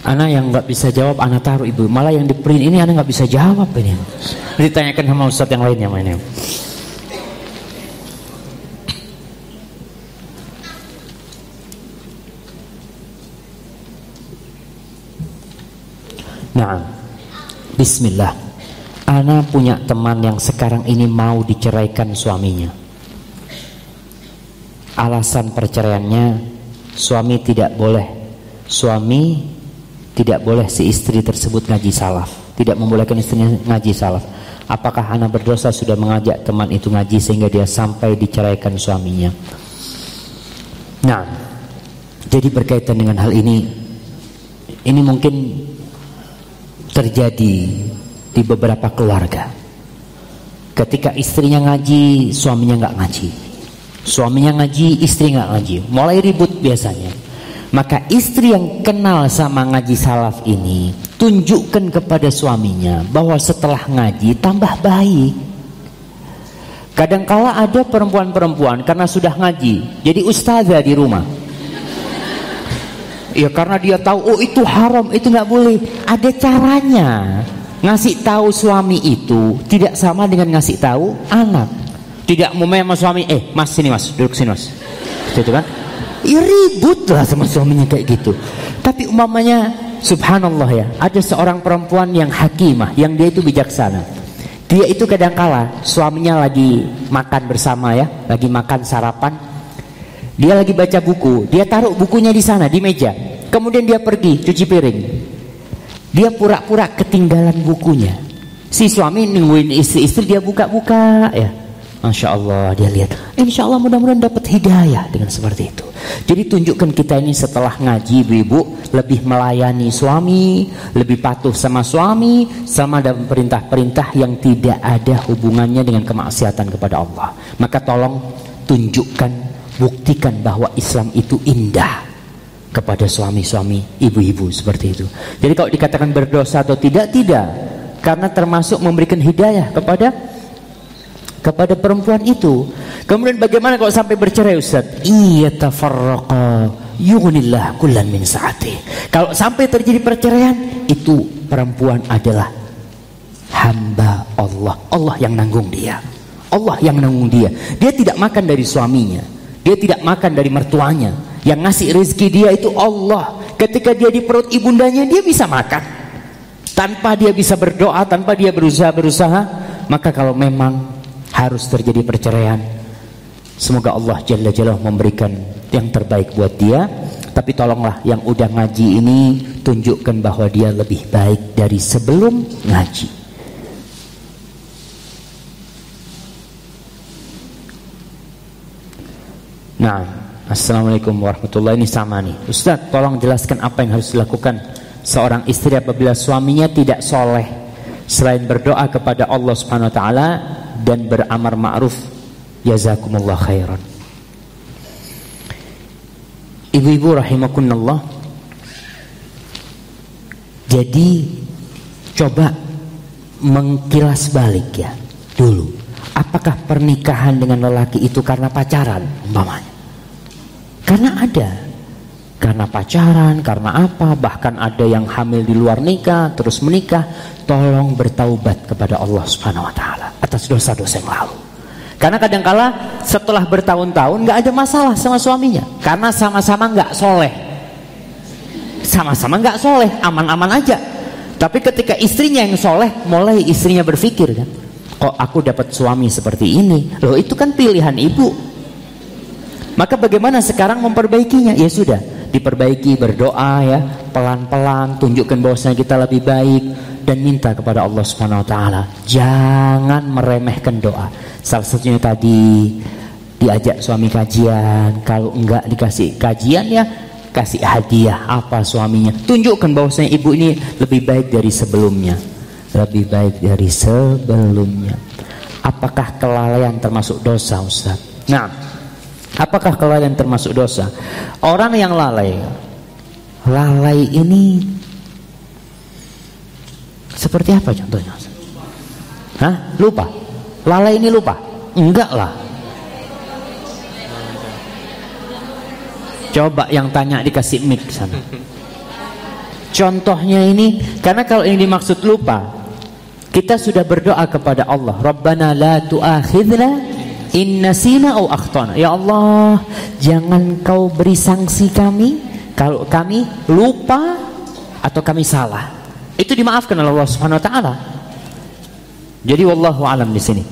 Anak yang nggak bisa jawab, anak taruh ibu. Malah yang di print ini anak nggak bisa jawab ini. Ditanyakan sama ustadz yang lainnya mainnya. Nah, Bismillah. Ana punya teman yang sekarang ini mau diceraikan suaminya. Alasan perceraiannya suami tidak boleh suami tidak boleh si istri tersebut ngaji salaf, tidak membolehkan istrinya ngaji salaf. Apakah anak berdosa sudah mengajak teman itu ngaji sehingga dia sampai diceraikan suaminya? Nah, jadi berkaitan dengan hal ini, ini mungkin terjadi di beberapa keluarga. Ketika istrinya ngaji, suaminya nggak ngaji. Suaminya ngaji, istri nggak ngaji. Mulai ribut biasanya. Maka istri yang kenal sama ngaji salaf ini tunjukkan kepada suaminya bahwa setelah ngaji tambah baik. Kadangkala ada perempuan-perempuan karena sudah ngaji, jadi ustazah di rumah Ya karena dia tahu oh itu haram, itu nggak boleh. Ada caranya. Ngasih tahu suami itu tidak sama dengan ngasih tahu anak. Tidak mau sama suami, eh mas sini mas, duduk sini mas. Gitu kan? Ya ribut lah sama suaminya kayak gitu. Tapi umpamanya subhanallah ya, ada seorang perempuan yang hakimah, yang dia itu bijaksana. Dia itu kadang kala suaminya lagi makan bersama ya, lagi makan sarapan, dia lagi baca buku, dia taruh bukunya di sana di meja. Kemudian dia pergi cuci piring. Dia pura-pura ketinggalan bukunya. Si suami nungguin istri-istri dia buka-buka ya. Masya Allah dia lihat Insya Allah mudah-mudahan dapat hidayah dengan seperti itu Jadi tunjukkan kita ini setelah ngaji ibu-ibu Lebih melayani suami Lebih patuh sama suami Sama dalam perintah-perintah yang tidak ada hubungannya dengan kemaksiatan kepada Allah Maka tolong tunjukkan buktikan bahwa Islam itu indah kepada suami-suami ibu-ibu seperti itu. Jadi kalau dikatakan berdosa atau tidak, tidak. Karena termasuk memberikan hidayah kepada kepada perempuan itu. Kemudian bagaimana kalau sampai bercerai Ustaz? Iya tafarraqa yughnillah kullan min saati. Kalau sampai terjadi perceraian, itu perempuan adalah hamba Allah. Allah yang nanggung dia. Allah yang nanggung dia. Dia tidak makan dari suaminya. Dia tidak makan dari mertuanya. Yang ngasih rezeki dia itu Allah. Ketika dia di perut ibundanya dia bisa makan. Tanpa dia bisa berdoa, tanpa dia berusaha-berusaha, maka kalau memang harus terjadi perceraian, semoga Allah Jalla Jalla memberikan yang terbaik buat dia. Tapi tolonglah yang udah ngaji ini tunjukkan bahwa dia lebih baik dari sebelum ngaji. Nah, Assalamualaikum warahmatullahi Ini sama nih. Ustaz tolong jelaskan apa yang harus dilakukan Seorang istri apabila suaminya tidak soleh. Selain berdoa kepada Allah subhanahu wa ta'ala Dan beramar ma'ruf. Jazakumullah khairan. Ibu-ibu rahimakunallah Jadi Coba Mengkilas balik ya Dulu. Apakah pernikahan dengan lelaki itu karena pacaran? Umpamanya karena ada karena pacaran, karena apa, bahkan ada yang hamil di luar nikah, terus menikah, tolong bertaubat kepada Allah Subhanahu wa taala atas dosa-dosa yang lalu. Karena kadangkala setelah bertahun-tahun nggak ada masalah sama suaminya, karena sama-sama nggak soleh, sama-sama nggak soleh, aman-aman aja. Tapi ketika istrinya yang soleh, mulai istrinya berpikir kan, kok aku dapat suami seperti ini? Loh itu kan pilihan ibu, maka bagaimana sekarang memperbaikinya? Ya sudah, diperbaiki berdoa ya, pelan-pelan tunjukkan bahwasanya kita lebih baik dan minta kepada Allah Subhanahu wa taala. Jangan meremehkan doa. Salah satunya tadi diajak suami kajian, kalau enggak dikasih kajian ya kasih hadiah apa suaminya. Tunjukkan bahwasanya ibu ini lebih baik dari sebelumnya. Lebih baik dari sebelumnya. Apakah kelalaian termasuk dosa Ustaz? Nah, Apakah kelalaian termasuk dosa? Orang yang lalai, lalai ini seperti apa contohnya? Hah? Lupa? Lalai ini lupa? Enggak lah. Coba yang tanya dikasih mic sana. Contohnya ini, karena kalau ini dimaksud lupa, kita sudah berdoa kepada Allah, Rabbana la tu'akhidna Inna sina au akhtana. Ya Allah, jangan kau beri sanksi kami kalau kami lupa atau kami salah. Itu dimaafkan oleh Allah Subhanahu wa taala. Jadi wallahu alam di sini.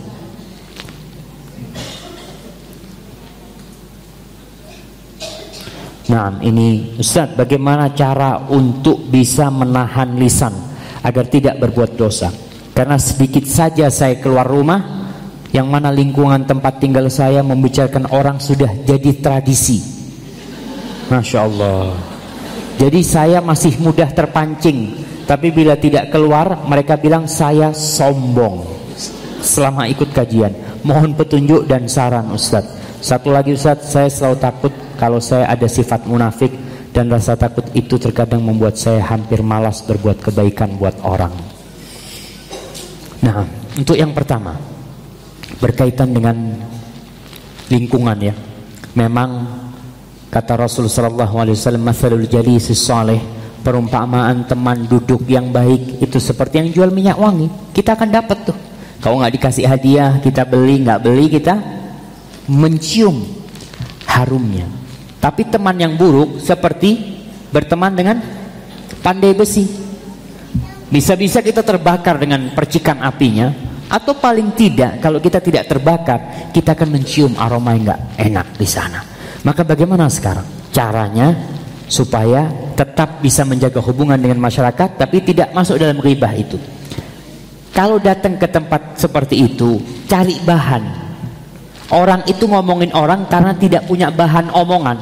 Nah, ini Ustaz, bagaimana cara untuk bisa menahan lisan agar tidak berbuat dosa? Karena sedikit saja saya keluar rumah, yang mana lingkungan tempat tinggal saya membicarakan orang sudah jadi tradisi. Masya Allah. Jadi saya masih mudah terpancing. Tapi bila tidak keluar mereka bilang saya sombong. Selama ikut kajian. Mohon petunjuk dan saran Ustadz satu lagi Ustadz saya selalu takut kalau saya ada sifat munafik dan rasa takut itu terkadang membuat saya hampir malas berbuat kebaikan buat orang. Nah untuk yang pertama berkaitan dengan lingkungan ya. Memang kata Rasul sallallahu alaihi wasallam mathalul jalisis salih perumpamaan teman duduk yang baik itu seperti yang jual minyak wangi. Kita akan dapat tuh. Kalau nggak dikasih hadiah, kita beli, nggak beli kita mencium harumnya. Tapi teman yang buruk seperti berteman dengan pandai besi. Bisa-bisa kita terbakar dengan percikan apinya, atau paling tidak kalau kita tidak terbakar kita akan mencium aroma yang enggak enak di sana. Maka bagaimana sekarang? Caranya supaya tetap bisa menjaga hubungan dengan masyarakat tapi tidak masuk dalam ribah itu. Kalau datang ke tempat seperti itu cari bahan. Orang itu ngomongin orang karena tidak punya bahan omongan.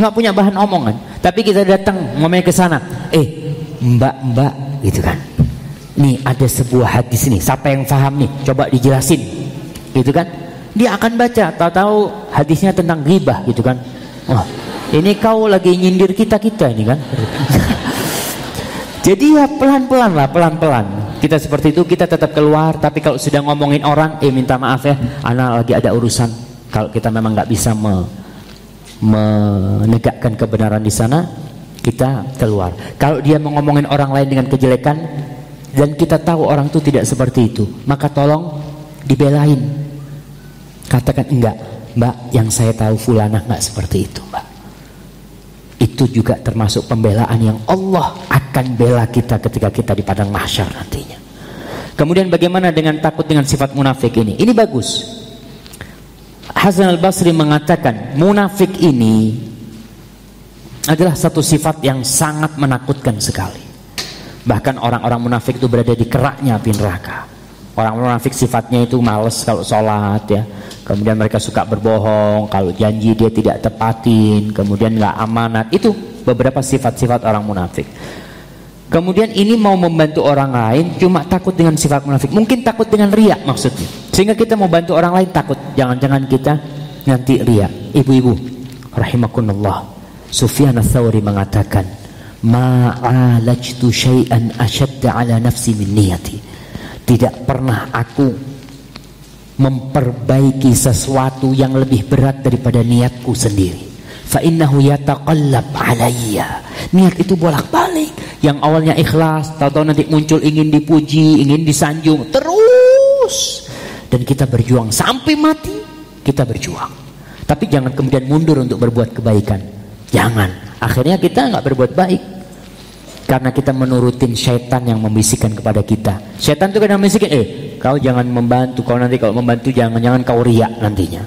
Nggak punya bahan omongan. Tapi kita datang ngomongin ke sana. Eh mbak mbak gitu kan nih ada sebuah hadis nih. Siapa yang paham nih? Coba dijelasin. Gitu kan? Dia akan baca tahu-tahu hadisnya tentang ghibah gitu kan? Wah ini kau lagi nyindir kita kita ini kan? *laughs* Jadi ya pelan-pelan lah pelan-pelan. Kita seperti itu kita tetap keluar. Tapi kalau sudah ngomongin orang eh minta maaf ya anak lagi ada urusan. Kalau kita memang nggak bisa me, menegakkan kebenaran di sana kita keluar. Kalau dia mau ngomongin orang lain dengan kejelekan dan kita tahu orang itu tidak seperti itu. Maka tolong dibelain. Katakan enggak mbak yang saya tahu fulanah enggak seperti itu mbak. Itu juga termasuk pembelaan yang Allah akan bela kita ketika kita di padang mahsyar nantinya. Kemudian bagaimana dengan takut dengan sifat munafik ini? Ini bagus. Hasan al-Basri mengatakan munafik ini adalah satu sifat yang sangat menakutkan sekali Bahkan orang-orang munafik itu berada di keraknya api neraka. Orang munafik sifatnya itu males kalau sholat ya. Kemudian mereka suka berbohong, kalau janji dia tidak tepatin, kemudian nggak amanat. Itu beberapa sifat-sifat orang munafik. Kemudian ini mau membantu orang lain cuma takut dengan sifat munafik. Mungkin takut dengan riak maksudnya. Sehingga kita mau bantu orang lain takut. Jangan-jangan kita nanti riak. Ibu-ibu, rahimakumullah. Sufyan ats-Tsauri mengatakan, "Ma'alajtu syai'an ashadda 'ala nafsi min niyati." Tidak pernah aku memperbaiki sesuatu yang lebih berat daripada niatku sendiri. Fa innahu yataqallab alayya. Niat itu bolak-balik. Yang awalnya ikhlas, tahu-tahu nanti muncul ingin dipuji, ingin disanjung, terus. Dan kita berjuang sampai mati, kita berjuang. Tapi jangan kemudian mundur untuk berbuat kebaikan. Jangan. Akhirnya kita nggak berbuat baik. Karena kita menurutin syaitan yang membisikkan kepada kita. Syaitan itu kadang membisikkan, eh kau jangan membantu, kau nanti kalau membantu jangan-jangan kau riak nantinya.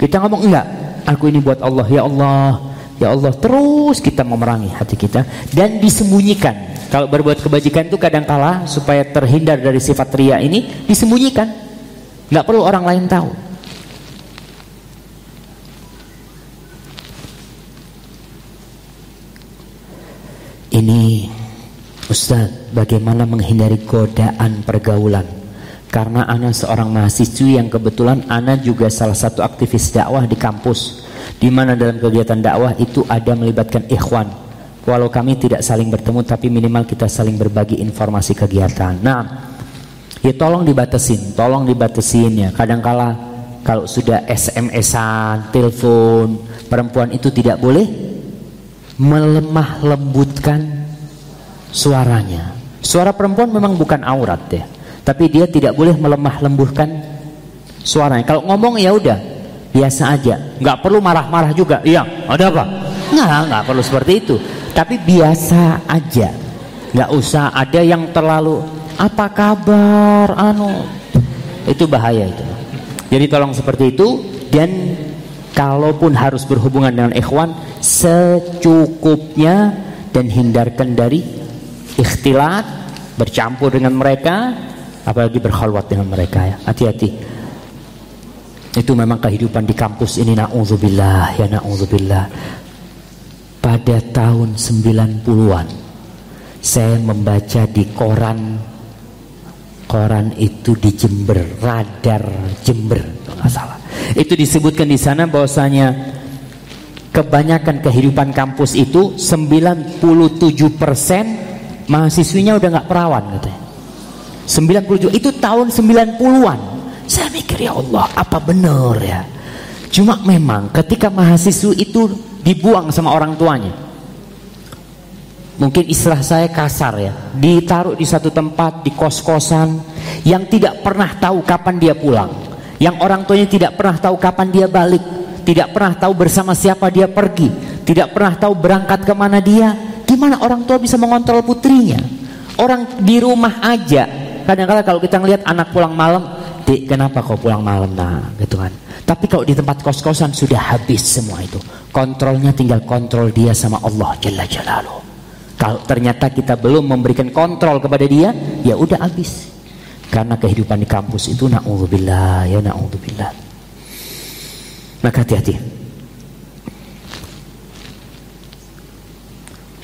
Kita ngomong enggak, aku ini buat Allah, ya Allah, ya Allah. Terus kita memerangi hati kita dan disembunyikan. Kalau berbuat kebajikan itu kadang kala supaya terhindar dari sifat ria ini disembunyikan. Nggak perlu orang lain tahu. Ustaz, bagaimana menghindari godaan pergaulan? Karena Ana seorang mahasiswi yang kebetulan Ana juga salah satu aktivis dakwah di kampus di mana dalam kegiatan dakwah itu ada melibatkan ikhwan. Walau kami tidak saling bertemu tapi minimal kita saling berbagi informasi kegiatan. Nah, ya tolong dibatasin, tolong dibatasin ya. Kadangkala kalau sudah SMS-an, telepon, perempuan itu tidak boleh melemah lembutkan suaranya. Suara perempuan memang bukan aurat ya, tapi dia tidak boleh melemah lembutkan suaranya. Kalau ngomong ya udah biasa aja, nggak perlu marah-marah juga. Iya, ada apa? Nggak, nggak perlu seperti itu. Tapi biasa aja, nggak usah ada yang terlalu apa kabar, anu itu bahaya itu. Jadi tolong seperti itu dan kalaupun harus berhubungan dengan ikhwan secukupnya dan hindarkan dari ikhtilat bercampur dengan mereka apalagi berkhalwat dengan mereka ya. Hati-hati. Itu memang kehidupan di kampus ini na'udzubillah ya na'udzubillah. Pada tahun 90-an saya membaca di koran koran itu di Jember radar Jember nggak salah. Itu disebutkan di sana bahwasanya kebanyakan kehidupan kampus itu 97% mahasiswinya udah nggak perawan katanya. 97 itu tahun 90-an saya mikir ya Allah apa benar ya? Cuma memang ketika mahasiswa itu dibuang sama orang tuanya mungkin istilah saya kasar ya ditaruh di satu tempat di kos-kosan yang tidak pernah tahu kapan dia pulang yang orang tuanya tidak pernah tahu kapan dia balik tidak pernah tahu bersama siapa dia pergi tidak pernah tahu berangkat ke mana dia gimana orang tua bisa mengontrol putrinya orang di rumah aja kadang-kadang kalau kita ngelihat anak pulang malam Dik, kenapa kau pulang malam nah gitu kan tapi kalau di tempat kos-kosan sudah habis semua itu kontrolnya tinggal kontrol dia sama Allah Jalla Jalaluh kalau ternyata kita belum memberikan kontrol kepada dia, ya udah habis. Karena kehidupan di kampus itu naudzubillah, ya naudzubillah. Maka hati-hati.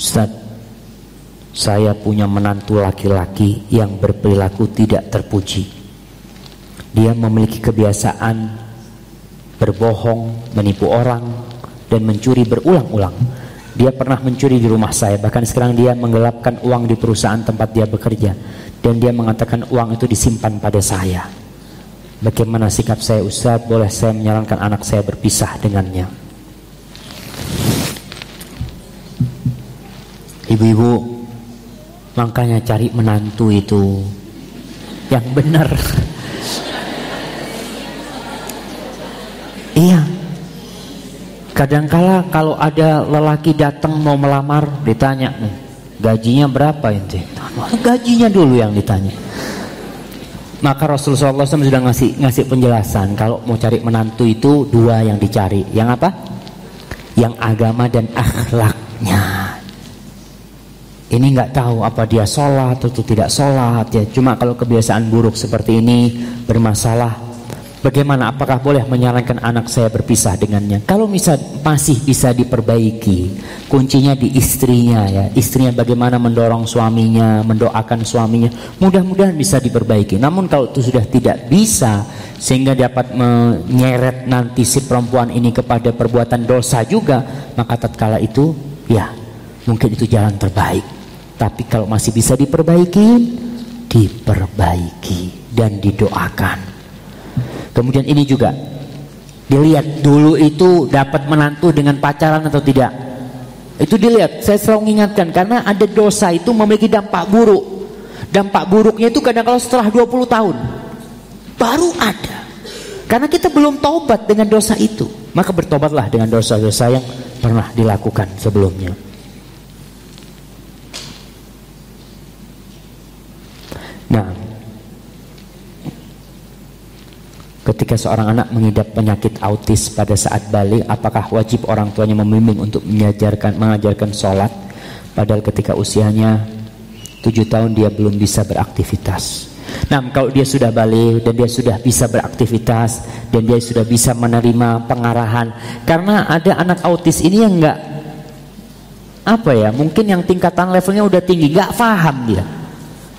Ustaz, saya punya menantu laki-laki yang berperilaku tidak terpuji. Dia memiliki kebiasaan berbohong, menipu orang, dan mencuri berulang-ulang. Dia pernah mencuri di rumah saya, bahkan sekarang dia menggelapkan uang di perusahaan tempat dia bekerja. Dan dia mengatakan uang itu disimpan pada saya. Bagaimana sikap saya Ustaz? Boleh saya menyarankan anak saya berpisah dengannya? Ibu-ibu, makanya cari menantu itu yang benar. *laughs* iya, Kadangkala kalau ada lelaki datang mau melamar ditanya nih gajinya berapa ente? Gajinya dulu yang ditanya. Maka Rasulullah SAW sudah ngasih ngasih penjelasan kalau mau cari menantu itu dua yang dicari. Yang apa? Yang agama dan akhlaknya. Ini nggak tahu apa dia sholat atau tidak sholat ya. Cuma kalau kebiasaan buruk seperti ini bermasalah Bagaimana apakah boleh menyarankan anak saya berpisah dengannya? Kalau misal masih bisa diperbaiki, kuncinya di istrinya ya. Istrinya bagaimana mendorong suaminya, mendoakan suaminya, mudah-mudahan bisa diperbaiki. Namun kalau itu sudah tidak bisa sehingga dapat menyeret nanti si perempuan ini kepada perbuatan dosa juga, maka tatkala itu ya mungkin itu jalan terbaik. Tapi kalau masih bisa diperbaiki, diperbaiki dan didoakan Kemudian ini juga dilihat dulu itu dapat menantu dengan pacaran atau tidak. Itu dilihat. Saya selalu mengingatkan karena ada dosa itu memiliki dampak buruk. Dampak buruknya itu kadang kalau setelah 20 tahun baru ada. Karena kita belum taubat dengan dosa itu. Maka bertobatlah dengan dosa-dosa yang pernah dilakukan sebelumnya. Nah, Ketika seorang anak mengidap penyakit autis pada saat balik, apakah wajib orang tuanya membimbing untuk mengajarkan mengajarkan sholat? Padahal ketika usianya tujuh tahun dia belum bisa beraktivitas. Nah, kalau dia sudah balik dan dia sudah bisa beraktivitas dan dia sudah bisa menerima pengarahan, karena ada anak autis ini yang enggak apa ya, mungkin yang tingkatan levelnya udah tinggi, enggak paham dia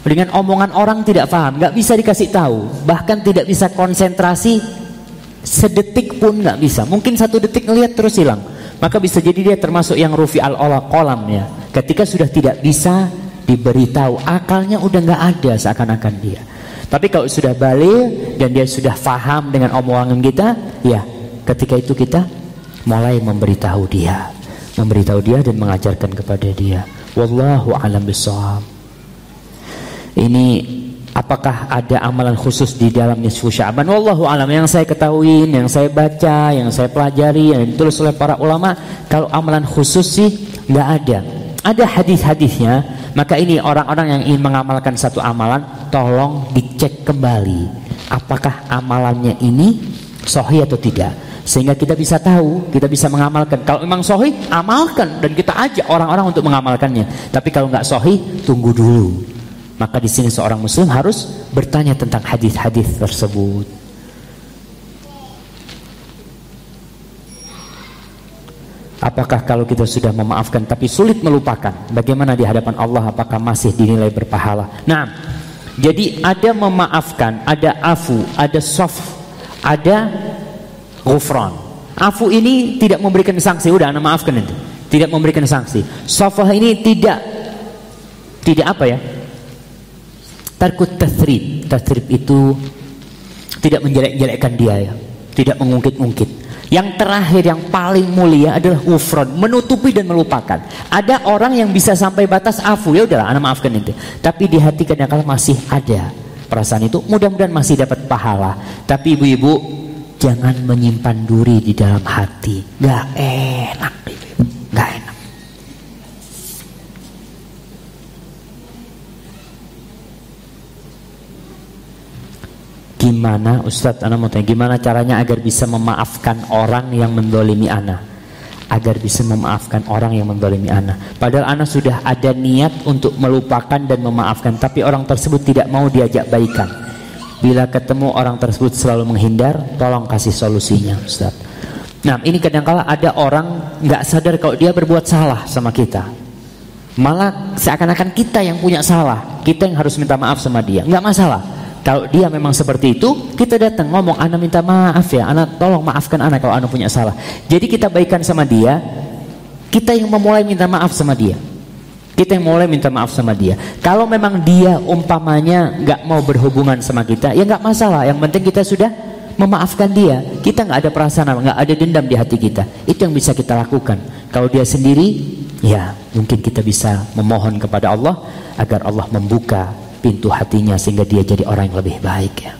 dengan omongan orang tidak paham, nggak bisa dikasih tahu, bahkan tidak bisa konsentrasi sedetik pun nggak bisa. Mungkin satu detik ngelihat terus hilang. Maka bisa jadi dia termasuk yang rufi al kolam ya. Ketika sudah tidak bisa diberitahu, akalnya udah nggak ada seakan-akan dia. Tapi kalau sudah balik dan dia sudah faham dengan omongan kita, ya ketika itu kita mulai memberitahu dia, memberitahu dia dan mengajarkan kepada dia. Wallahu alam bisawab. Ini apakah ada amalan khusus di dalam nisfu Sya'ban? Wallahu alam yang saya ketahui, yang saya baca, yang saya pelajari, yang ditulis oleh para ulama, kalau amalan khusus sih nggak ada. Ada hadis-hadisnya, maka ini orang-orang yang ingin mengamalkan satu amalan, tolong dicek kembali apakah amalannya ini sahih atau tidak sehingga kita bisa tahu, kita bisa mengamalkan. Kalau memang sahih, amalkan dan kita ajak orang-orang untuk mengamalkannya. Tapi kalau nggak sahih, tunggu dulu. Maka di sini seorang muslim harus bertanya tentang hadis-hadis tersebut. Apakah kalau kita sudah memaafkan tapi sulit melupakan, bagaimana di hadapan Allah apakah masih dinilai berpahala? Nah, jadi ada memaafkan, ada afu, ada soft, ada ghufran. Afu ini tidak memberikan sanksi, udah anda maafkan itu. Tidak memberikan sanksi. Sofah ini tidak tidak apa ya? Tarkut tasrib. Tasrib itu tidak menjelek-jelekkan dia ya. Tidak mengungkit-ungkit. Yang terakhir yang paling mulia adalah ufron, menutupi dan melupakan. Ada orang yang bisa sampai batas afu, ya udahlah, anak maafkan itu. Tapi di hati kadang-kadang masih ada perasaan itu. Mudah-mudahan masih dapat pahala. Tapi ibu-ibu jangan menyimpan duri di dalam hati. Gak enak, ibu, Gimana Ustadz Ana mau tanya Gimana caranya agar bisa memaafkan orang yang mendolimi Ana? Agar bisa memaafkan orang yang mendolimi Ana. Padahal Ana sudah ada niat untuk melupakan dan memaafkan Tapi orang tersebut tidak mau diajak baikan. Bila ketemu orang tersebut selalu menghindar Tolong kasih solusinya Ustadz. Nah ini kadang-kala ada orang nggak sadar kalau dia berbuat salah sama kita. Malah seakan-akan kita yang punya salah. Kita yang harus minta maaf sama dia. Nggak masalah kalau dia memang seperti itu, kita datang ngomong, anak minta maaf ya, anak tolong maafkan anak kalau anak punya salah. Jadi kita baikan sama dia, kita yang memulai minta maaf sama dia. Kita yang mulai minta maaf sama dia. Kalau memang dia umpamanya nggak mau berhubungan sama kita, ya nggak masalah. Yang penting kita sudah memaafkan dia. Kita nggak ada perasaan, nggak ada dendam di hati kita. Itu yang bisa kita lakukan. Kalau dia sendiri, ya mungkin kita bisa memohon kepada Allah agar Allah membuka pintu hatinya sehingga dia jadi orang yang lebih baik ya.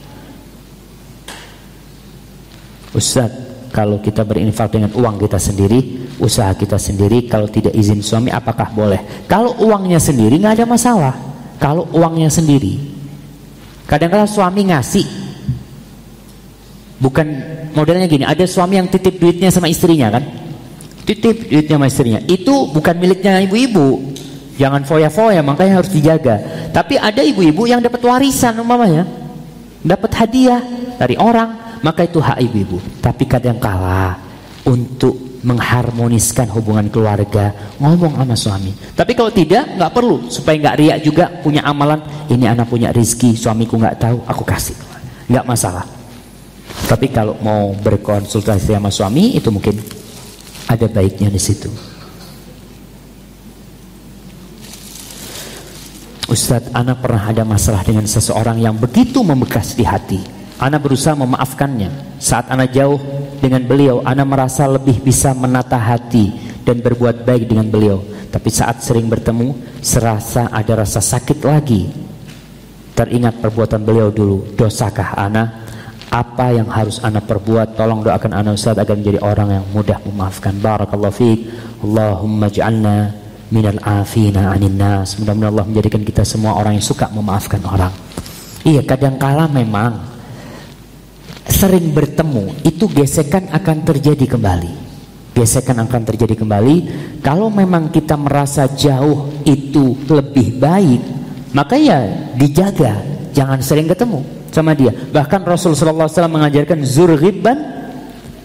Ustaz, kalau kita berinfak dengan uang kita sendiri, usaha kita sendiri, kalau tidak izin suami apakah boleh? Kalau uangnya sendiri nggak ada masalah. Kalau uangnya sendiri, kadang-kadang suami ngasih, bukan modelnya gini. Ada suami yang titip duitnya sama istrinya kan? Titip duitnya sama istrinya. Itu bukan miliknya ibu-ibu, Jangan foya-foya, makanya harus dijaga. Tapi ada ibu-ibu yang dapat warisan umpamanya. Dapat hadiah dari orang, maka itu hak ibu-ibu. Tapi kadang kala untuk mengharmoniskan hubungan keluarga ngomong sama suami. Tapi kalau tidak nggak perlu supaya nggak riak juga punya amalan ini anak punya rizki suamiku nggak tahu aku kasih nggak masalah. Tapi kalau mau berkonsultasi sama suami itu mungkin ada baiknya di situ. Ustadz, anak pernah ada masalah dengan seseorang yang begitu membekas di hati. Anak berusaha memaafkannya. Saat anak jauh dengan beliau, anak merasa lebih bisa menata hati dan berbuat baik dengan beliau. Tapi saat sering bertemu, serasa ada rasa sakit lagi. Teringat perbuatan beliau dulu. Dosakah anak? Apa yang harus anak perbuat? Tolong doakan anak Ustaz agar menjadi orang yang mudah memaafkan. Barakallahu fiik. Allahumma ja'alna minal afina anin nas. Mudah-mudahan Allah menjadikan kita semua orang yang suka memaafkan orang. Iya, kadang-kala memang sering bertemu itu gesekan akan terjadi kembali. Gesekan akan terjadi kembali kalau memang kita merasa jauh itu lebih baik, maka ya dijaga, jangan sering ketemu sama dia. Bahkan Rasulullah SAW mengajarkan zurghibban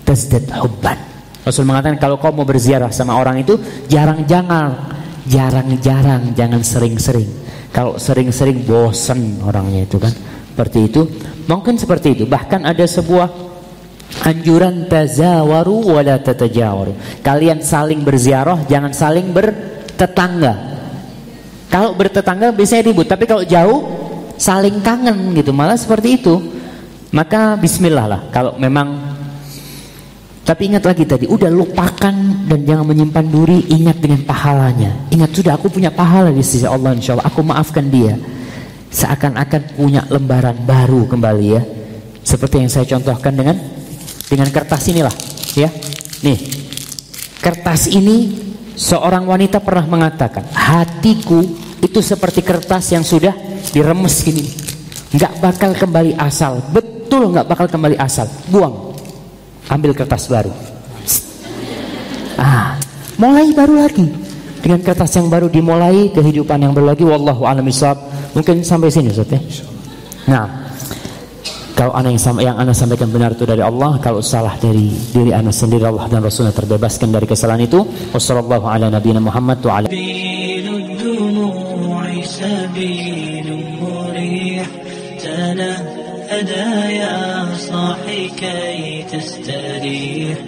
tazdad hubban. Rasul mengatakan kalau kau mau berziarah sama orang itu jarang-jarang, jarang-jarang, jangan sering-sering. Kalau sering-sering bosan orangnya itu kan. Seperti itu. Mungkin seperti itu. Bahkan ada sebuah anjuran tazawaru wala tatajawaru. Kalian saling berziarah, jangan saling bertetangga. Kalau bertetangga biasanya ribut, tapi kalau jauh saling kangen gitu. Malah seperti itu. Maka bismillah lah kalau memang tapi ingat lagi tadi, udah lupakan dan jangan menyimpan duri, ingat dengan pahalanya. Ingat sudah aku punya pahala di sisi Allah insya Allah, aku maafkan dia. Seakan-akan punya lembaran baru kembali ya. Seperti yang saya contohkan dengan dengan kertas inilah, ya. Nih, kertas ini seorang wanita pernah mengatakan, hatiku itu seperti kertas yang sudah diremes gini, nggak bakal kembali asal, betul nggak bakal kembali asal, buang ambil kertas baru. Ah, mulai baru lagi. Dengan kertas yang baru dimulai kehidupan yang baru lagi wallahu a'lam Mungkin sampai sini Ustaz ya. Nah, kalau anak yang sama yang anak sampaikan benar itu dari Allah, kalau salah dari diri anak sendiri Allah dan Rasulnya terbebaskan dari kesalahan itu. Wassallallahu ala nabiyina Muhammad wa ala تنهدى يا صاحي لكي تستريح.